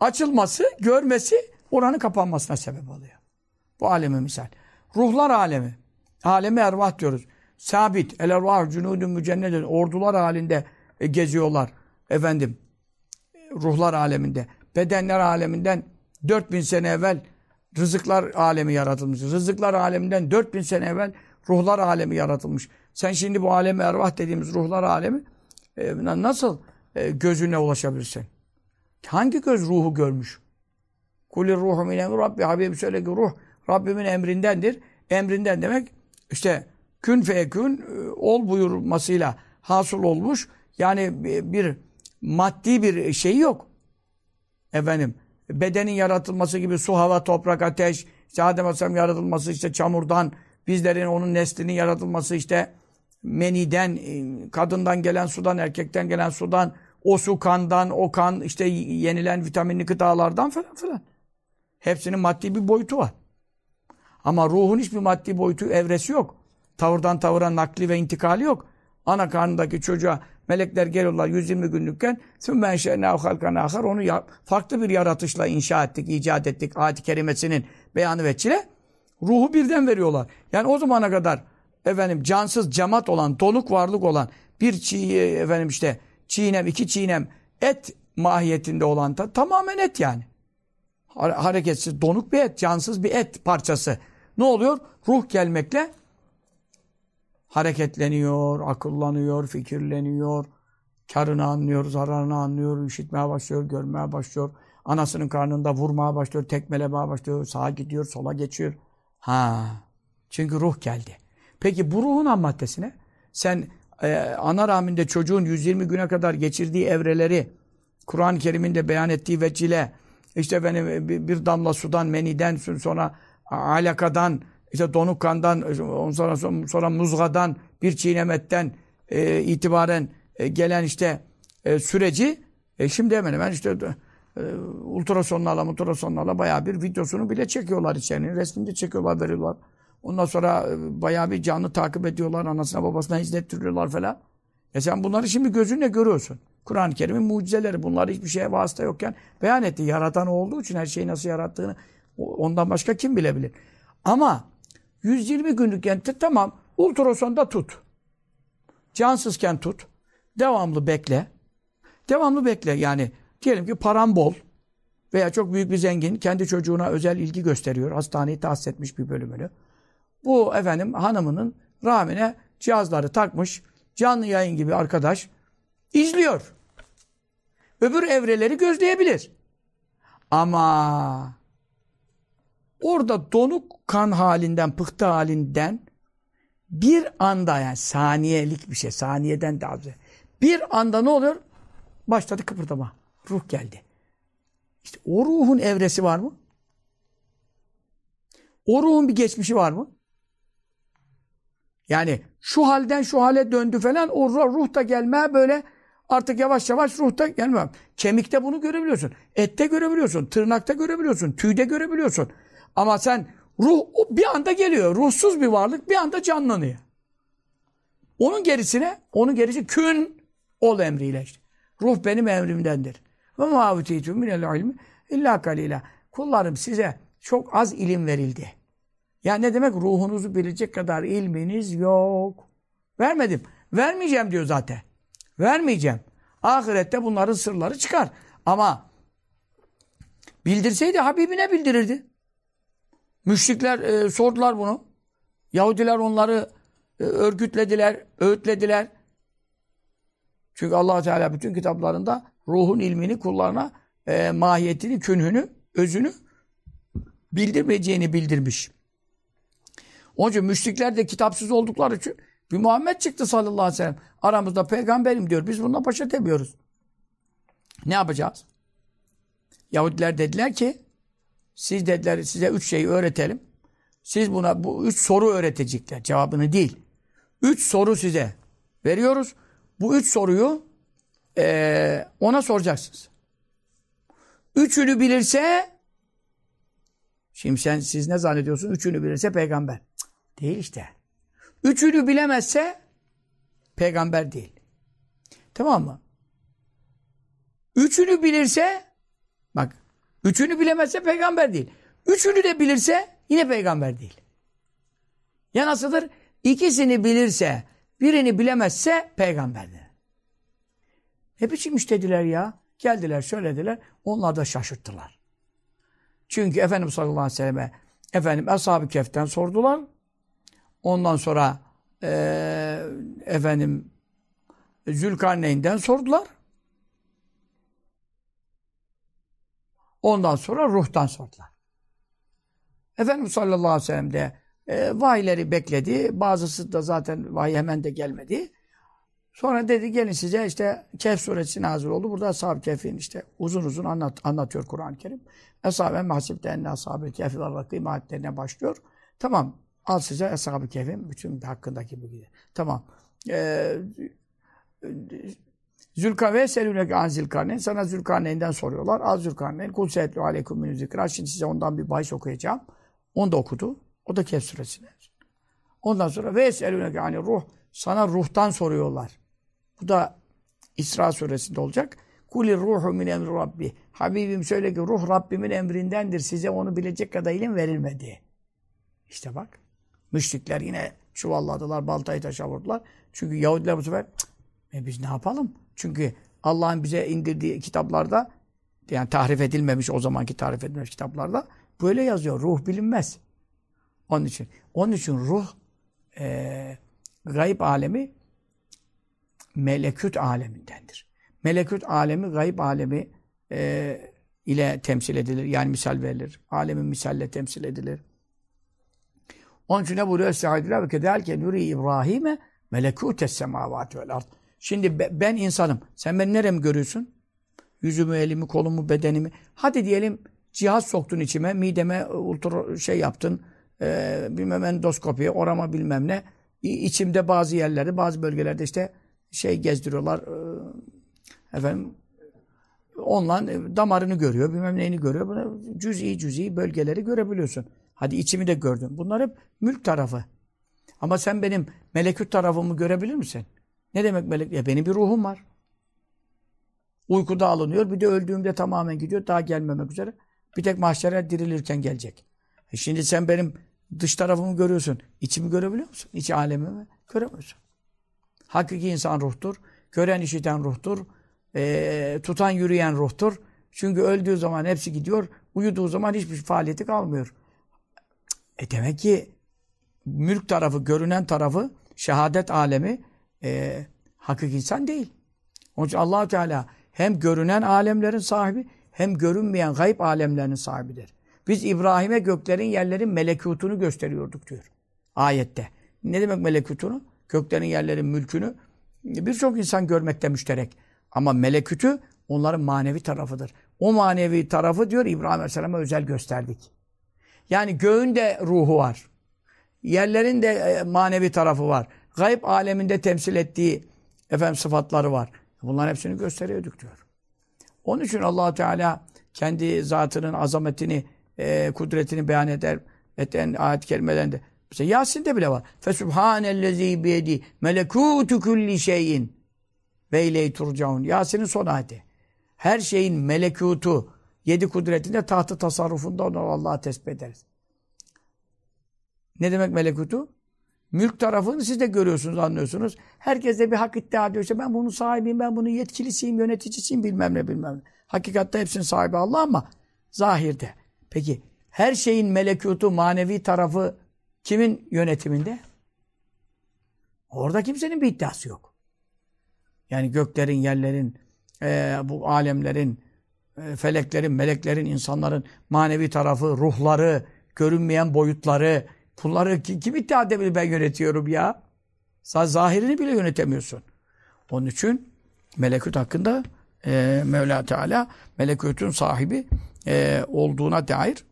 açılması, görmesi oranın kapanmasına sebep oluyor. Bu alemi misal. Ruhlar alemi. Alemi ervah diyoruz. Sabit. El ervah cunudun mücennedin. Ordular halinde e, geziyorlar. Efendim. Ruhlar aleminde. Bedenler aleminden 4000 sene evvel rızıklar alemi yaratılmış. Rızıklar aleminden 4000 sene evvel ruhlar alemi yaratılmış. Sen şimdi bu alemi ervah dediğimiz ruhlar alemi e, nasıl e, gözüne ulaşabilirsin? Hangi göz ruhu görmüş? Kulir ruhu min emri Rabbi. Habibim söyle ki ruh Rabbimin emrindendir. Emrinden demek işte kün feyekün e, ol buyurmasıyla hasıl olmuş. Yani bir maddi bir şey yok. Efendim bedenin yaratılması gibi su, hava, toprak, ateş, işte Adem Aleyhisselam yaratılması işte çamurdan, bizlerin onun neslinin yaratılması işte meniden, e, kadından gelen sudan, erkekten gelen sudan, o su kandan, o kan işte yenilen vitaminli gıdalardan falan filan. Hepsinin maddi bir boyutu var. Ama ruhun hiçbir maddi boyutu, evresi yok. Tavırdan tavıra nakli ve intikali yok. Ana karnındaki çocuğa melekler geliyorlar 120 günlükken ثُمَّ اَنْشَيْنَا خَلْقًا آخَرْ Onu ya, farklı bir yaratışla inşa ettik, icat ettik. Ayet-i kerimesinin beyanı ve çile. Ruhu birden veriyorlar. Yani o zamana kadar efendim cansız, cemat olan, donuk varlık olan bir çiğ, efendim işte çiğnem, iki çiğnem et mahiyetinde olan da tamamen et yani. Hareketsiz, donuk bir et, cansız bir et parçası. Ne oluyor? Ruh gelmekle hareketleniyor, akıllanıyor, fikirleniyor, karını anlıyor, zararını anlıyor, işitmeye başlıyor, görmeye başlıyor. Anasının karnında vurmaya başlıyor, tekmelemeye başlıyor, sağa gidiyor, sola geçiyor. Ha, çünkü ruh geldi. Peki bu ruhun ham maddesine sen e, ana rahminde çocuğun 120 güne kadar geçirdiği evreleri Kur'an-ı Kerim'in de beyan ettiği vecile işte benim bir damla sudan, meniden sonra alakadan işte donuk kandan, sonra, sonra muzgadan, bir çiğnemetten e, itibaren e, gelen işte e, süreci e, şimdi hemen hemen işte e, ultrasonlarla, ultrasonlarla bayağı bir videosunu bile çekiyorlar içerinin. Resmini de çekiyorlar, veriyorlar. Ondan sonra e, bayağı bir canlı takip ediyorlar. Anasına babasına izlettiriyorlar falan. E sen bunları şimdi gözünle görüyorsun. Kur'an-ı Kerim'in mucizeleri. Bunlar hiçbir şeye vasıta yokken beyan etti. Yaratan olduğu için her şeyi nasıl yarattığını ondan başka kim bilebilir. Ama 120 günlükken tamam ultrasonda tut. Cansızken tut. Devamlı bekle. Devamlı bekle. Yani diyelim ki param bol veya çok büyük bir zengin kendi çocuğuna özel ilgi gösteriyor. Hastaneyi tahsis etmiş bir bölümünü. Bu efendim hanımının rahmine cihazları takmış. Canlı yayın gibi arkadaş izliyor. Öbür evreleri gözleyebilir. Ama Orada donuk kan halinden, pıhtı halinden bir anda yani saniyelik bir şey, saniyeden daha güzel. Bir anda ne oluyor? Başladı kıpırdama. Ruh geldi. İşte o ruhun evresi var mı? O ruhun bir geçmişi var mı? Yani şu halden şu hale döndü falan o ruh da gelmeye böyle artık yavaş yavaş ruhta gelmiyor. Kemikte bunu görebiliyorsun. Ette görebiliyorsun. Tırnakta görebiliyorsun. Tüyde görebiliyorsun. Ama sen ruh bir anda geliyor. Ruhsuz bir varlık bir anda canlanıyor. Onun gerisine, onun gerisi kün ol emriyle işte. Ruh benim emrimdendir. Ve muaviteytüm minel ilmi illa kalila. Kullarım size çok az ilim verildi. Yani ne demek? Ruhunuzu bilecek kadar ilminiz yok. Vermedim. Vermeyeceğim diyor zaten. Vermeyeceğim. Ahirette bunların sırları çıkar. Ama bildirseydi Habibine bildirirdi. Müşrikler e, sordular bunu. Yahudiler onları e, örgütlediler, öğütlediler. Çünkü allah Teala bütün kitaplarında ruhun ilmini kullarına e, mahiyetini, künhünü, özünü bildirmeyeceğini bildirmiş. Onun için müşrikler de kitapsız oldukları için bir Muhammed çıktı sallallahu aleyhi ve sellem. Aramızda peygamberim diyor. Biz bununla baş edemiyoruz. Ne yapacağız? Yahudiler dediler ki siz dediler size üç şeyi öğretelim. Siz buna bu üç soru öğretecekler. Cevabını değil. Üç soru size veriyoruz. Bu üç soruyu e, ona soracaksınız. Üçünü bilirse şimdi sen siz ne zannediyorsun? Üçünü bilirse peygamber. Değil işte. Üçünü bilemezse peygamber değil. Tamam mı? Üçünü bilirse bak Üçünü bilemezse peygamber değil. Üçünü de bilirse yine peygamber değil. Ya nasıldır? İkisini bilirse, birini bilemezse peygamberdir. Ne biçim iştediler ya? Geldiler, söylediler. Onlar da şaşırttılar. Çünkü Efendimiz sallallahu aleyhi ve selleme efendim Ashab-ı Kehf'ten sordular. Ondan sonra e, efendim Zülkarneyn'den sordular. Ondan sonra ruhtan sordular. Efendimiz sallallahu aleyhi ve sellem de e, vahiyleri bekledi. Bazısı da zaten vahiy hemen de gelmedi. Sonra dedi gelin size işte Kehf suresi nazil oldu. Burada Ashab-ı Kehf'in işte uzun uzun anlat, anlatıyor Kur'an-ı Kerim. Ashab-ı Mahsib'de enne Ashab-ı Kehf'i ve rakîm başlıyor. Tamam al size Ashab-ı Kehf'in bütün hakkındaki bilgileri. Tamam. Ee, Zülkarneyn selûneke an Zülkarneyn. Sana Zülkarneyn'den soruyorlar. Az Zülkarneyn. Kul seyyidlû aleykum minü zikra. Şimdi size ondan bir bahis okuyacağım. Onu da okudu. O da Kehf suresine. Ondan sonra ve selûneke ani ruh. Sana ruhtan soruyorlar. Bu da İsra suresinde olacak. Kulir ruhu min emri rabbi. Habibim söyle ki ruh Rabbimin emrindendir. Size onu bilecek kadar ilim verilmedi. İşte bak. Müşrikler yine çuvalladılar, baltayı taşa vurdular. Çünkü Yahudiler bu sefer e biz ne yapalım? Çünkü Allah'ın bize indirdiği kitaplarda yani tahrif edilmemiş o zamanki tahrif edilmemiş kitaplarda böyle yazıyor. Ruh bilinmez. Onun için. Onun için ruh e, gayb alemi melekut alemindendir. Melekut alemi gayb alemi e, ile temsil edilir. Yani misal verilir. Alemin misalle temsil edilir. Onun için ne buyuruyor Estağfirullah ve kedelke nuri İbrahim'e melekûtes semavati vel ard. Şimdi ben insanım. Sen beni neremi görüyorsun? Yüzümü, elimi, kolumu, bedenimi. Hadi diyelim cihaz soktun içime, mideme ultra şey yaptın. E, bilmem endoskopi, orama bilmem ne. İçimde bazı yerlerde, bazı bölgelerde işte şey gezdiriyorlar. E, efendim onunla damarını görüyor, bilmem neyini görüyor. Bunu cüz'i cüz'i bölgeleri görebiliyorsun. Hadi içimi de gördüm. Bunlar hep mülk tarafı. Ama sen benim melekut tarafımı görebilir misin? Ne demek melek? Ya benim bir ruhum var. Uykuda alınıyor. Bir de öldüğümde tamamen gidiyor. Daha gelmemek üzere. Bir tek mahşere dirilirken gelecek. E şimdi sen benim dış tarafımı görüyorsun. İçimi görebiliyor musun? İç alemimi göremiyorsun. Hakiki insan ruhtur. Gören işiten ruhtur. E, tutan yürüyen ruhtur. Çünkü öldüğü zaman hepsi gidiyor. Uyuduğu zaman hiçbir faaliyeti kalmıyor. E demek ki mülk tarafı, görünen tarafı, şehadet alemi e, hakiki insan değil. Onun için allah Teala hem görünen alemlerin sahibi hem görünmeyen gayb alemlerinin sahibidir. Biz İbrahim'e göklerin yerlerin melekutunu gösteriyorduk diyor ayette. Ne demek melekutunu? Göklerin yerlerin mülkünü birçok insan görmekte müşterek. Ama melekütü onların manevi tarafıdır. O manevi tarafı diyor İbrahim Aleyhisselam'a özel gösterdik. Yani göğün de ruhu var. Yerlerin de e, manevi tarafı var. Gayb aleminde temsil ettiği efendim sıfatları var. Bunların hepsini gösteriyorduk diyor. Onun için allah Teala kendi zatının azametini, e, kudretini beyan eder. Eten ayet kelimelerinde. Mesela Yasin'de bile var. Fesubhanellezi biyedi melekutu kulli şeyin ve iley turcaun. Yasin'in son ayeti. Her şeyin melekutu, yedi kudretinde tahtı tasarrufunda onu Allah'a tespit ederiz. Ne demek melekutu? Mülk tarafını siz de görüyorsunuz, anlıyorsunuz. Herkes de bir hak iddia ediyor. İşte ben bunun sahibiyim, ben bunun yetkilisiyim, yöneticisiyim bilmem ne bilmem ne. Hakikatte hepsinin sahibi Allah ama zahirde. Peki her şeyin melekutu, manevi tarafı kimin yönetiminde? Orada kimsenin bir iddiası yok. Yani göklerin, yerlerin, e, bu alemlerin, e, feleklerin, meleklerin, insanların manevi tarafı, ruhları, görünmeyen boyutları, bunları kim iddia edebilir ben yönetiyorum ya? Sen zahirini bile yönetemiyorsun. Onun için melekut hakkında e, Mevla Teala melekutun sahibi e, olduğuna dair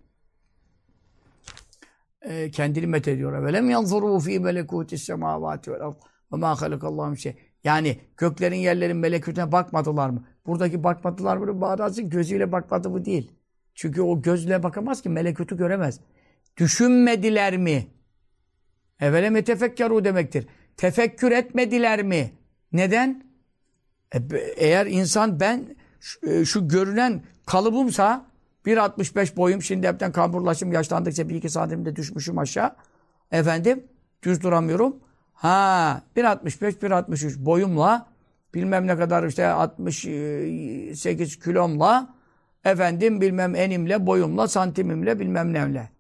e, kendini met ediyor. Velem yanzuru fi melekutis semavati vel ard ve ma halakallahu şey. Yani göklerin yerlerin melekutuna bakmadılar mı? Buradaki bakmadılar mı? Bağdat'ın gözüyle bakmadı mı değil. Çünkü o gözle bakamaz ki melekutu göremez. Düşünmediler mi? Evvele metefekkeru demektir. Tefekkür etmediler mi? Neden? E, eğer insan ben şu, e, şu görünen kalıbımsa 1.65 boyum şimdi hepten kamburlaşım yaşlandıkça bir iki santimde düşmüşüm aşağı. Efendim düz duramıyorum. Ha 1.65 1.63 boyumla bilmem ne kadar işte 68 kilomla efendim bilmem enimle boyumla santimimle bilmem nemle.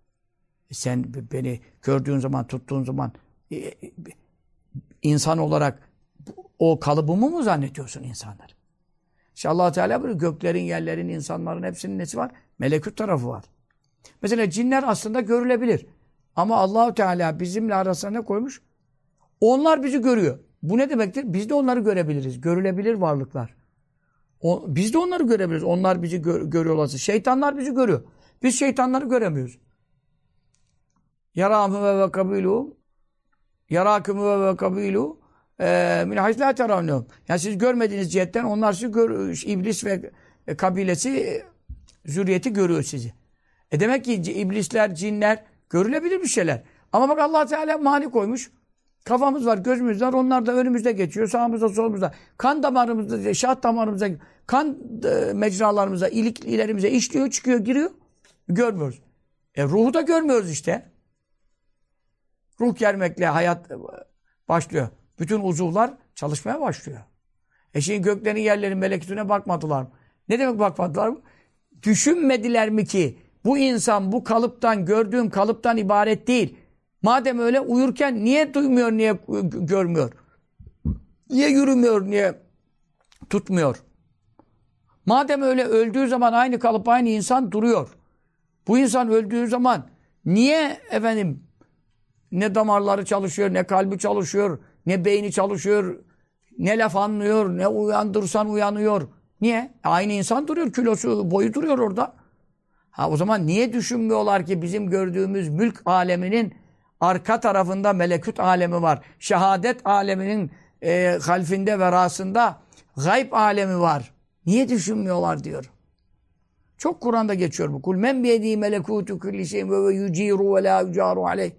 E sen beni gördüğün zaman tuttuğun zaman e, e, insan olarak o kalıbımı mı zannediyorsun insanlar? İşte allah Teala böyle göklerin, yerlerin, insanların hepsinin nesi var? Melekut tarafı var. Mesela cinler aslında görülebilir. Ama Allahu Teala bizimle arasına ne koymuş? Onlar bizi görüyor. Bu ne demektir? Biz de onları görebiliriz. Görülebilir varlıklar. O, biz de onları görebiliriz. Onlar bizi gör, görüyorlarsa. Şeytanlar bizi görüyor. Biz şeytanları göremiyoruz. Yarâhü ve ve kabilû Yarâkümü ve ve kabilû min hayz la teravnûm. Yani siz görmediğiniz cihetten onlar sizi gör, iblis ve kabilesi zürriyeti görüyor sizi. E demek ki iblisler, cinler görülebilir bir şeyler. Ama bak Allah Teala mani koymuş. Kafamız var, gözümüz var. Onlar da önümüzde geçiyor. Sağımızda, solumuzda. Kan damarımızda, şah damarımızda, kan e, mecralarımıza, iliklerimize işliyor, çıkıyor, giriyor. Görmüyoruz. E ruhu da görmüyoruz işte. Ruh germekle hayat e, başlıyor. Bütün uzuvlar çalışmaya başlıyor. E şimdi göklerin yerlerin meleketine bakmadılar mı? Ne demek bakmadılar mı? Düşünmediler mi ki bu insan bu kalıptan, gördüğüm kalıptan ibaret değil. Madem öyle uyurken niye duymuyor, niye görmüyor? Niye yürümüyor, niye tutmuyor? Madem öyle öldüğü zaman aynı kalıp, aynı insan duruyor. Bu insan öldüğü zaman niye efendim ne damarları çalışıyor, ne kalbi çalışıyor, ne beyni çalışıyor, ne laf anlıyor, ne uyandırsan uyanıyor. Niye? Aynı insan duruyor, kilosu, boyu duruyor orada. Ha o zaman niye düşünmüyorlar ki bizim gördüğümüz mülk aleminin arka tarafında melekut alemi var. Şehadet aleminin e, halfinde ve rasında gayb alemi var. Niye düşünmüyorlar diyor. Çok Kur'an'da geçiyor bu. Kul men biyedi melekutu kulli şeyin ve yuciru ve la yucaru aleyh.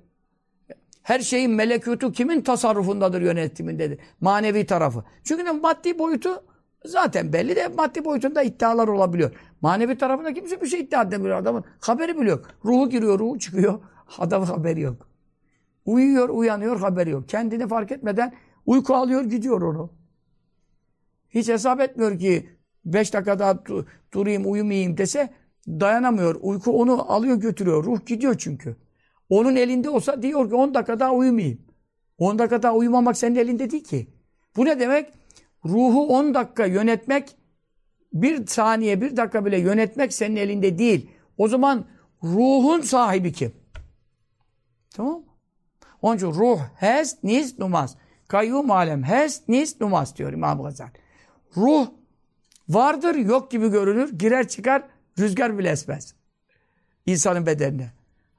Her şeyin melekutu kimin tasarrufundadır, yönetimindedir? Manevi tarafı. Çünkü maddi boyutu zaten belli de maddi boyutunda iddialar olabiliyor. Manevi tarafında kimse bir şey iddia edemiyor adamın. Haberi bile yok. Ruhu giriyor, ruhu çıkıyor. (laughs) Adamın haberi yok. Uyuyor, uyanıyor, haberi yok. Kendini fark etmeden uyku alıyor, gidiyor onu. Hiç hesap etmiyor ki beş dakika daha durayım, uyumayayım dese dayanamıyor. Uyku onu alıyor, götürüyor. Ruh gidiyor çünkü. Onun elinde olsa diyor ki 10 dakika daha uyumayayım. 10 dakika daha uyumamak senin elinde değil ki. Bu ne demek? Ruhu 10 dakika yönetmek, bir saniye, bir dakika bile yönetmek senin elinde değil. O zaman ruhun sahibi kim? Tamam mı? Onun için ruh hez nis numaz. Kayyum alem hez nis numaz diyor İmam Gazali. Ruh vardır yok gibi görünür. Girer çıkar rüzgar bile esmez. İnsanın bedenine.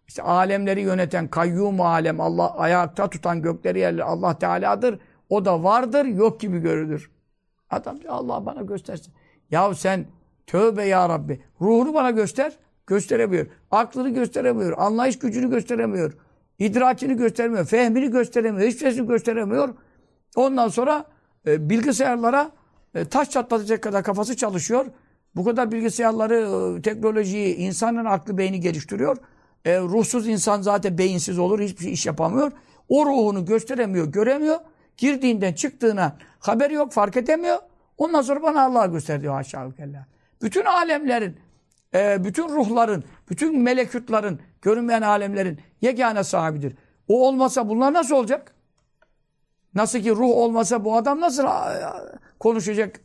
İşte alemleri yöneten kayyum alem, Allah ayakta tutan gökleri yerleri Allah Teala'dır. O da vardır, yok gibi görülür. Adam diyor Allah bana göstersin. Ya sen tövbe ya Rabbi. Ruhunu bana göster. Gösteremiyor. Aklını gösteremiyor. Anlayış gücünü gösteremiyor. İdrakini gösteremiyor. Fehmini gösteremiyor. Hiçbir şeyini gösteremiyor. Ondan sonra e, bilgisayarlara e, taş çatlatacak kadar kafası çalışıyor. Bu kadar bilgisayarları, e, teknolojiyi, insanın aklı beyni geliştiriyor. E, ruhsuz insan zaten beyinsiz olur, hiçbir şey iş yapamıyor. O ruhunu gösteremiyor, göremiyor. Girdiğinden çıktığına haberi yok, fark edemiyor. Ondan sonra bana Allah göster diyor kella. Bütün alemlerin, e, bütün ruhların, bütün melekutların, görünmeyen alemlerin yegane sahibidir. O olmasa bunlar nasıl olacak? Nasıl ki ruh olmasa bu adam nasıl konuşacak,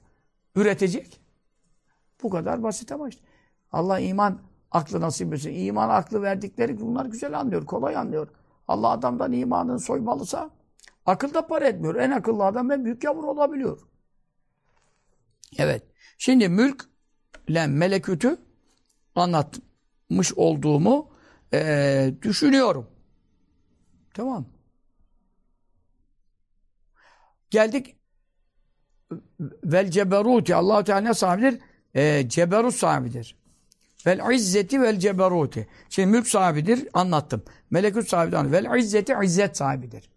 üretecek? Bu kadar basit ama işte. Allah iman aklı nasip etsin. İman aklı verdikleri bunlar güzel anlıyor, kolay anlıyor. Allah adamdan imanını soymalısa akıl da para etmiyor. En akıllı adam en büyük yavru olabiliyor. Evet. Şimdi mülk ile melekütü anlatmış olduğumu e, düşünüyorum. Tamam. Geldik vel ceberuti. Allah-u Teala ne sahibidir? E, ceberut sahibidir. Vel izzeti vel ceberuti. Şimdi mülk sahibidir anlattım. Melekut sahibidir. Vel izzeti izzet sahibidir.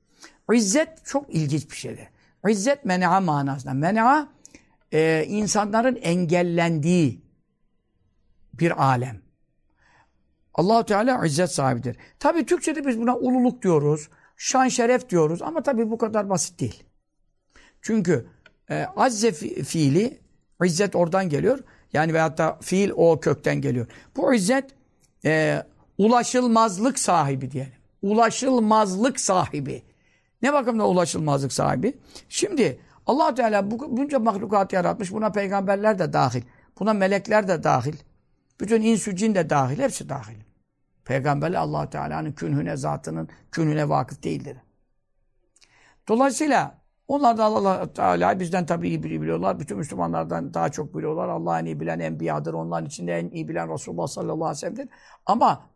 İzzet çok ilginç bir şeydir. İzzet men'a manasında. Men'a e, insanların engellendiği bir alem. Allahu Teala izzet sahibidir. Tabi Türkçe'de biz buna ululuk diyoruz, şan şeref diyoruz ama tabi bu kadar basit değil. Çünkü e, azze fiili, izzet oradan geliyor. Yani veyahut da fiil o kökten geliyor. Bu izzet e, ulaşılmazlık sahibi diyelim. Ulaşılmazlık sahibi. Ne bakımda ulaşılmazlık sahibi? Şimdi allah Teala bu, bunca mahlukat yaratmış. Buna peygamberler de dahil. Buna melekler de dahil. Bütün insü cin de dahil. Hepsi dahil. Peygamberler allah Teala'nın künhüne, zatının künhüne vakıf değildir. Dolayısıyla onlar da Allah Teala bizden tabii iyi biliyorlar. Bütün Müslümanlardan daha çok biliyorlar. Allah'ın en iyi bilen enbiyadır. Onların içinde en iyi bilen Resulullah sallallahu aleyhi ve sellem'dir. Ama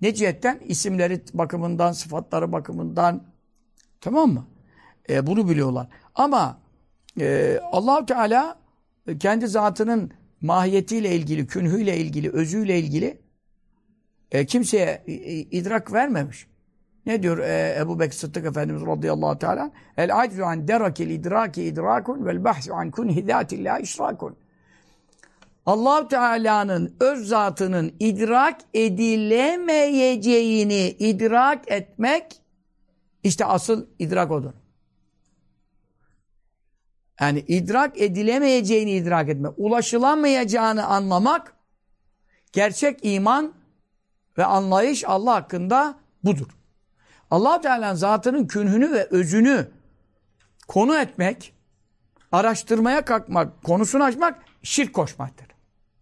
ne cihetten? isimleri bakımından, sıfatları bakımından tamam mı? E, bunu biliyorlar. Ama e, allah Teala kendi zatının mahiyetiyle ilgili, künhüyle ilgili, özüyle ilgili e, kimseye idrak vermemiş. Ne diyor e, Ebu Bekir Sıddık Efendimiz radıyallahu teala? El aczu an derakil idraki idrakun vel bahsu an kunhi zatillahi işrakun. allah Teala'nın öz zatının idrak edilemeyeceğini idrak etmek işte asıl idrak odur. Yani idrak edilemeyeceğini idrak etmek, ulaşılamayacağını anlamak gerçek iman ve anlayış Allah hakkında budur allah Teala'nın zatının künhünü ve özünü konu etmek, araştırmaya kalkmak, konusunu açmak şirk koşmaktır.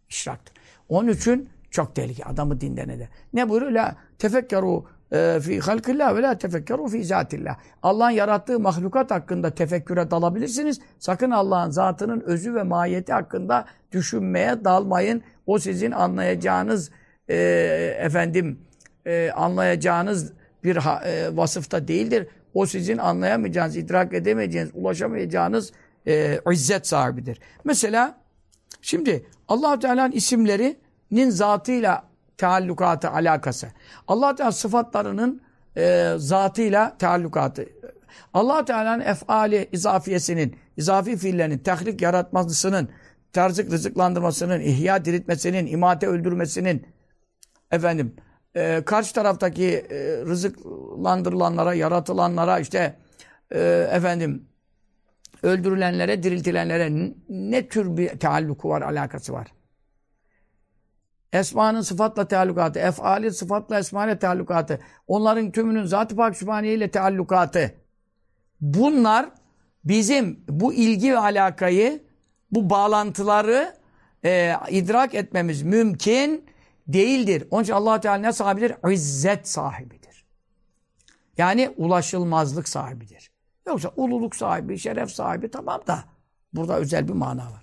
İşraktır. Onun için çok tehlikeli. Adamı dinden eder. Ne buyuruyor? La tefekkeru e, fi halkillah ve la tefekkeru fi zatillah. Allah'ın yarattığı mahlukat hakkında tefekküre dalabilirsiniz. Sakın Allah'ın zatının özü ve mahiyeti hakkında düşünmeye dalmayın. O sizin anlayacağınız e, efendim e, anlayacağınız bir e, vasıfta değildir. O sizin anlayamayacağınız, idrak edemeyeceğiniz, ulaşamayacağınız e, izzet sahibidir. Mesela şimdi allah Teala'nın isimlerinin zatıyla taallukatı, alakası. allah Teala sıfatlarının e, zatıyla taallukatı. allah Teala'nın efali izafiyesinin, izafi fiillerinin, tehlik yaratmasının, terzik rızıklandırmasının, ihya diriltmesinin, imate öldürmesinin, efendim, e, karşı taraftaki e, rızıklandırılanlara, yaratılanlara işte e, efendim öldürülenlere, diriltilenlere ne tür bir tealluku var, alakası var? Esma'nın sıfatla teallukatı, efali sıfatla esma'yla teallukatı, onların tümünün Zat-ı Pak ile teallukatı. Bunlar bizim bu ilgi ve alakayı, bu bağlantıları e, idrak etmemiz mümkün değildir. Onun için allah Teala ne sahibidir? İzzet sahibidir. Yani ulaşılmazlık sahibidir. Yoksa ululuk sahibi, şeref sahibi tamam da burada özel bir mana var.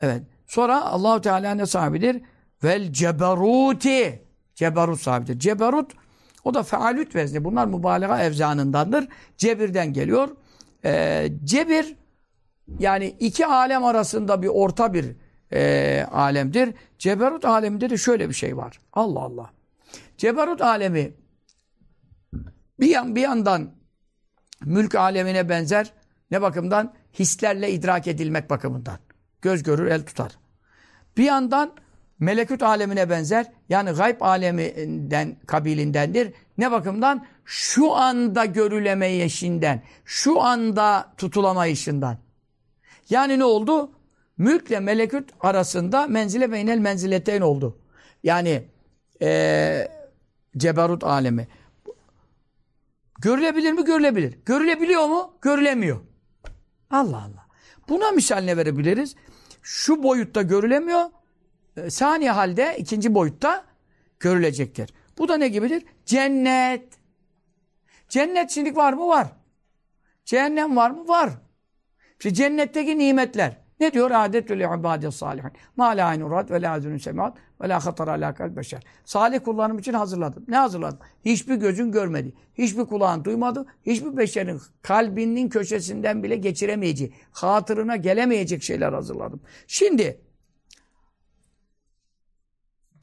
Evet. Sonra Allahu Teala ne sahibidir? Vel ceberuti. Ceberut sahibidir. Ceberut o da fealüt vezni. Bunlar mübalağa evzanındandır. Cebirden geliyor. Ee, cebir yani iki alem arasında bir orta bir e, alemdir. Ceberut aleminde de şöyle bir şey var. Allah Allah. Ceberut alemi bir, yan, bir yandan mülk alemine benzer. Ne bakımdan? Hislerle idrak edilmek bakımından. Göz görür, el tutar. Bir yandan melekut alemine benzer. Yani gayb aleminden, kabilindendir. Ne bakımdan? Şu anda görülemeyişinden, şu anda tutulamayışından. Yani ne oldu? Mülkle melekut arasında menzile beynel menzileteyn oldu. Yani ee, ceberut alemi. Görülebilir mi? Görülebilir. Görülebiliyor mu? Görülemiyor. Allah Allah. Buna misal ne verebiliriz? Şu boyutta görülemiyor. E, saniye halde ikinci boyutta görülecektir. Bu da ne gibidir? Cennet. Cennet şimdi var mı? Var. Cehennem var mı? Var. İşte cennetteki nimetler. Ne diyor? Adetül ibadet salihin. Ma la aynun rad ve la azunun semaat ve la hatar ala kalb beşer. Salih kullarım için hazırladım. Ne hazırladım? Hiçbir gözün görmedi. Hiçbir kulağın duymadı. Hiçbir beşerin kalbinin köşesinden bile geçiremeyeceği, hatırına gelemeyecek şeyler hazırladım. Şimdi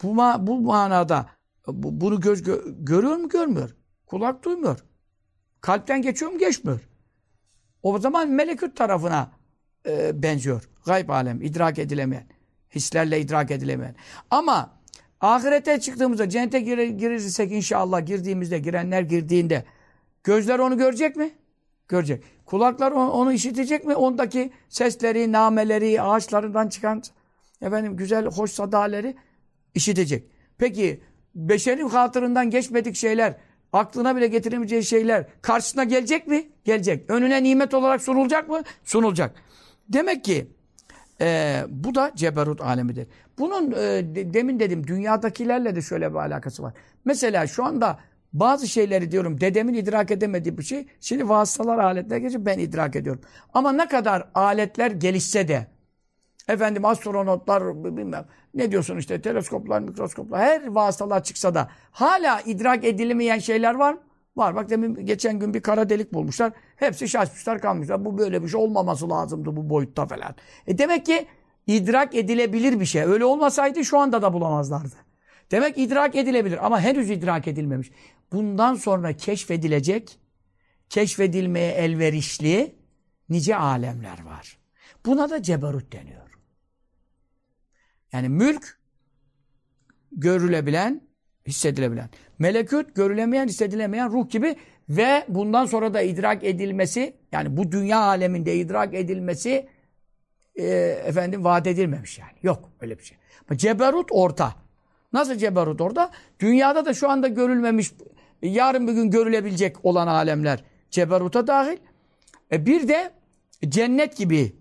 bu, ma bu manada bu, bunu göz gö görüyor mu görmüyor? Kulak duymuyor. Kalpten geçiyor mu geçmiyor. O zaman melekut tarafına e, benziyor. Gayb alem, idrak edilemeyen. Hislerle idrak edilemeyen. Ama ahirete çıktığımızda, cennete gir girirsek inşallah girdiğimizde, girenler girdiğinde gözler onu görecek mi? Görecek. Kulaklar onu, onu işitecek mi? Ondaki sesleri, nameleri, ağaçlarından çıkan efendim güzel, hoş sadaleri işitecek. Peki beşerin hatırından geçmedik şeyler aklına bile getiremeyeceği şeyler karşısına gelecek mi? Gelecek. Önüne nimet olarak sunulacak mı? Sunulacak. Demek ki e, bu da ceberut alemidir. Bunun e, de, demin dedim dünyadakilerle de şöyle bir alakası var. Mesela şu anda bazı şeyleri diyorum dedemin idrak edemediği bir şey. Şimdi vasıtalar aletler geçiyor ben idrak ediyorum. Ama ne kadar aletler gelişse de efendim astronotlar bilmem ne diyorsun işte teleskoplar, mikroskoplar her vasıtalar çıksa da hala idrak edilmeyen şeyler var mı? Var. Bak demin geçen gün bir kara delik bulmuşlar. Hepsi şaşmışlar kalmışlar. Bu böyle bir şey olmaması lazımdı bu boyutta falan. E demek ki idrak edilebilir bir şey. Öyle olmasaydı şu anda da bulamazlardı. Demek idrak edilebilir ama henüz idrak edilmemiş. Bundan sonra keşfedilecek, keşfedilmeye elverişli nice alemler var. Buna da ceberut deniyor. Yani mülk görülebilen, hissedilebilen. Melekut görülemeyen, hissedilemeyen ruh gibi ve bundan sonra da idrak edilmesi yani bu dünya aleminde idrak edilmesi e, efendim vaat edilmemiş yani. Yok öyle bir şey. Ceberut orta. Nasıl ceberut orada? Dünyada da şu anda görülmemiş, yarın bir gün görülebilecek olan alemler ceberuta dahil. E bir de cennet gibi,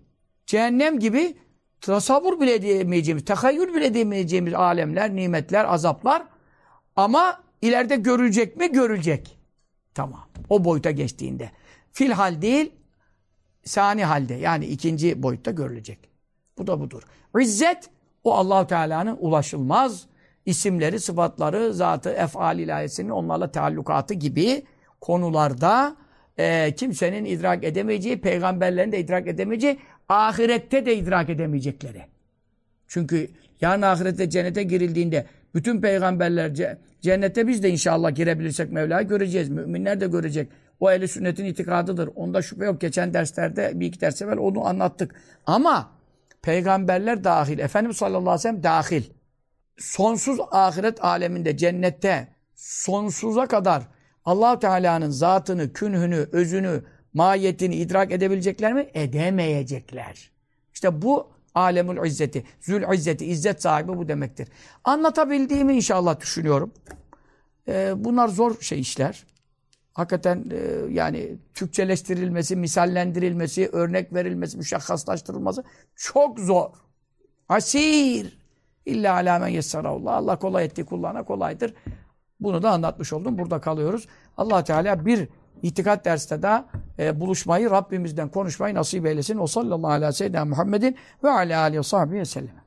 cehennem gibi tasavvur bile edemeyeceğimiz, tehayyül bile edemeyeceğimiz alemler, nimetler, azaplar ama ileride görülecek mi? Görülecek. Tamam. O boyuta geçtiğinde. Fil hal değil, sani halde. Yani ikinci boyutta görülecek. Bu da budur. İzzet, o Allahu Teala'nın ulaşılmaz isimleri, sıfatları, zatı, efal ilahiyesinin onlarla taallukatı gibi konularda e, kimsenin idrak edemeyeceği, peygamberlerin de idrak edemeyeceği, ahirette de idrak edemeyecekleri. Çünkü yarın ahirette cennete girildiğinde bütün peygamberler cennete biz de inşallah girebilirsek Mevla'yı göreceğiz. Müminler de görecek. O ehli sünnetin itikadıdır. Onda şüphe yok. Geçen derslerde bir iki ders evvel onu anlattık. Ama peygamberler dahil, Efendimiz sallallahu aleyhi ve sellem dahil. Sonsuz ahiret aleminde, cennette sonsuza kadar allah Teala'nın zatını, künhünü, özünü, mahiyetini idrak edebilecekler mi? Edemeyecekler. İşte bu alemul izzeti, zül izzeti, izzet sahibi bu demektir. Anlatabildiğimi inşallah düşünüyorum. Ee, bunlar zor şey işler. Hakikaten e, yani Türkçeleştirilmesi, misallendirilmesi, örnek verilmesi, müşakhaslaştırılması çok zor. Asir. İlla alamen yessarallah. Allah kolay etti kullarına kolaydır. Bunu da anlatmış oldum. Burada kalıyoruz. allah Teala bir itikat derste daha e, buluşmayı, Rabbimizden konuşmayı nasip eylesin. O sallallahu aleyhi ve sellem Muhammedin ve aleyhi ve sellem.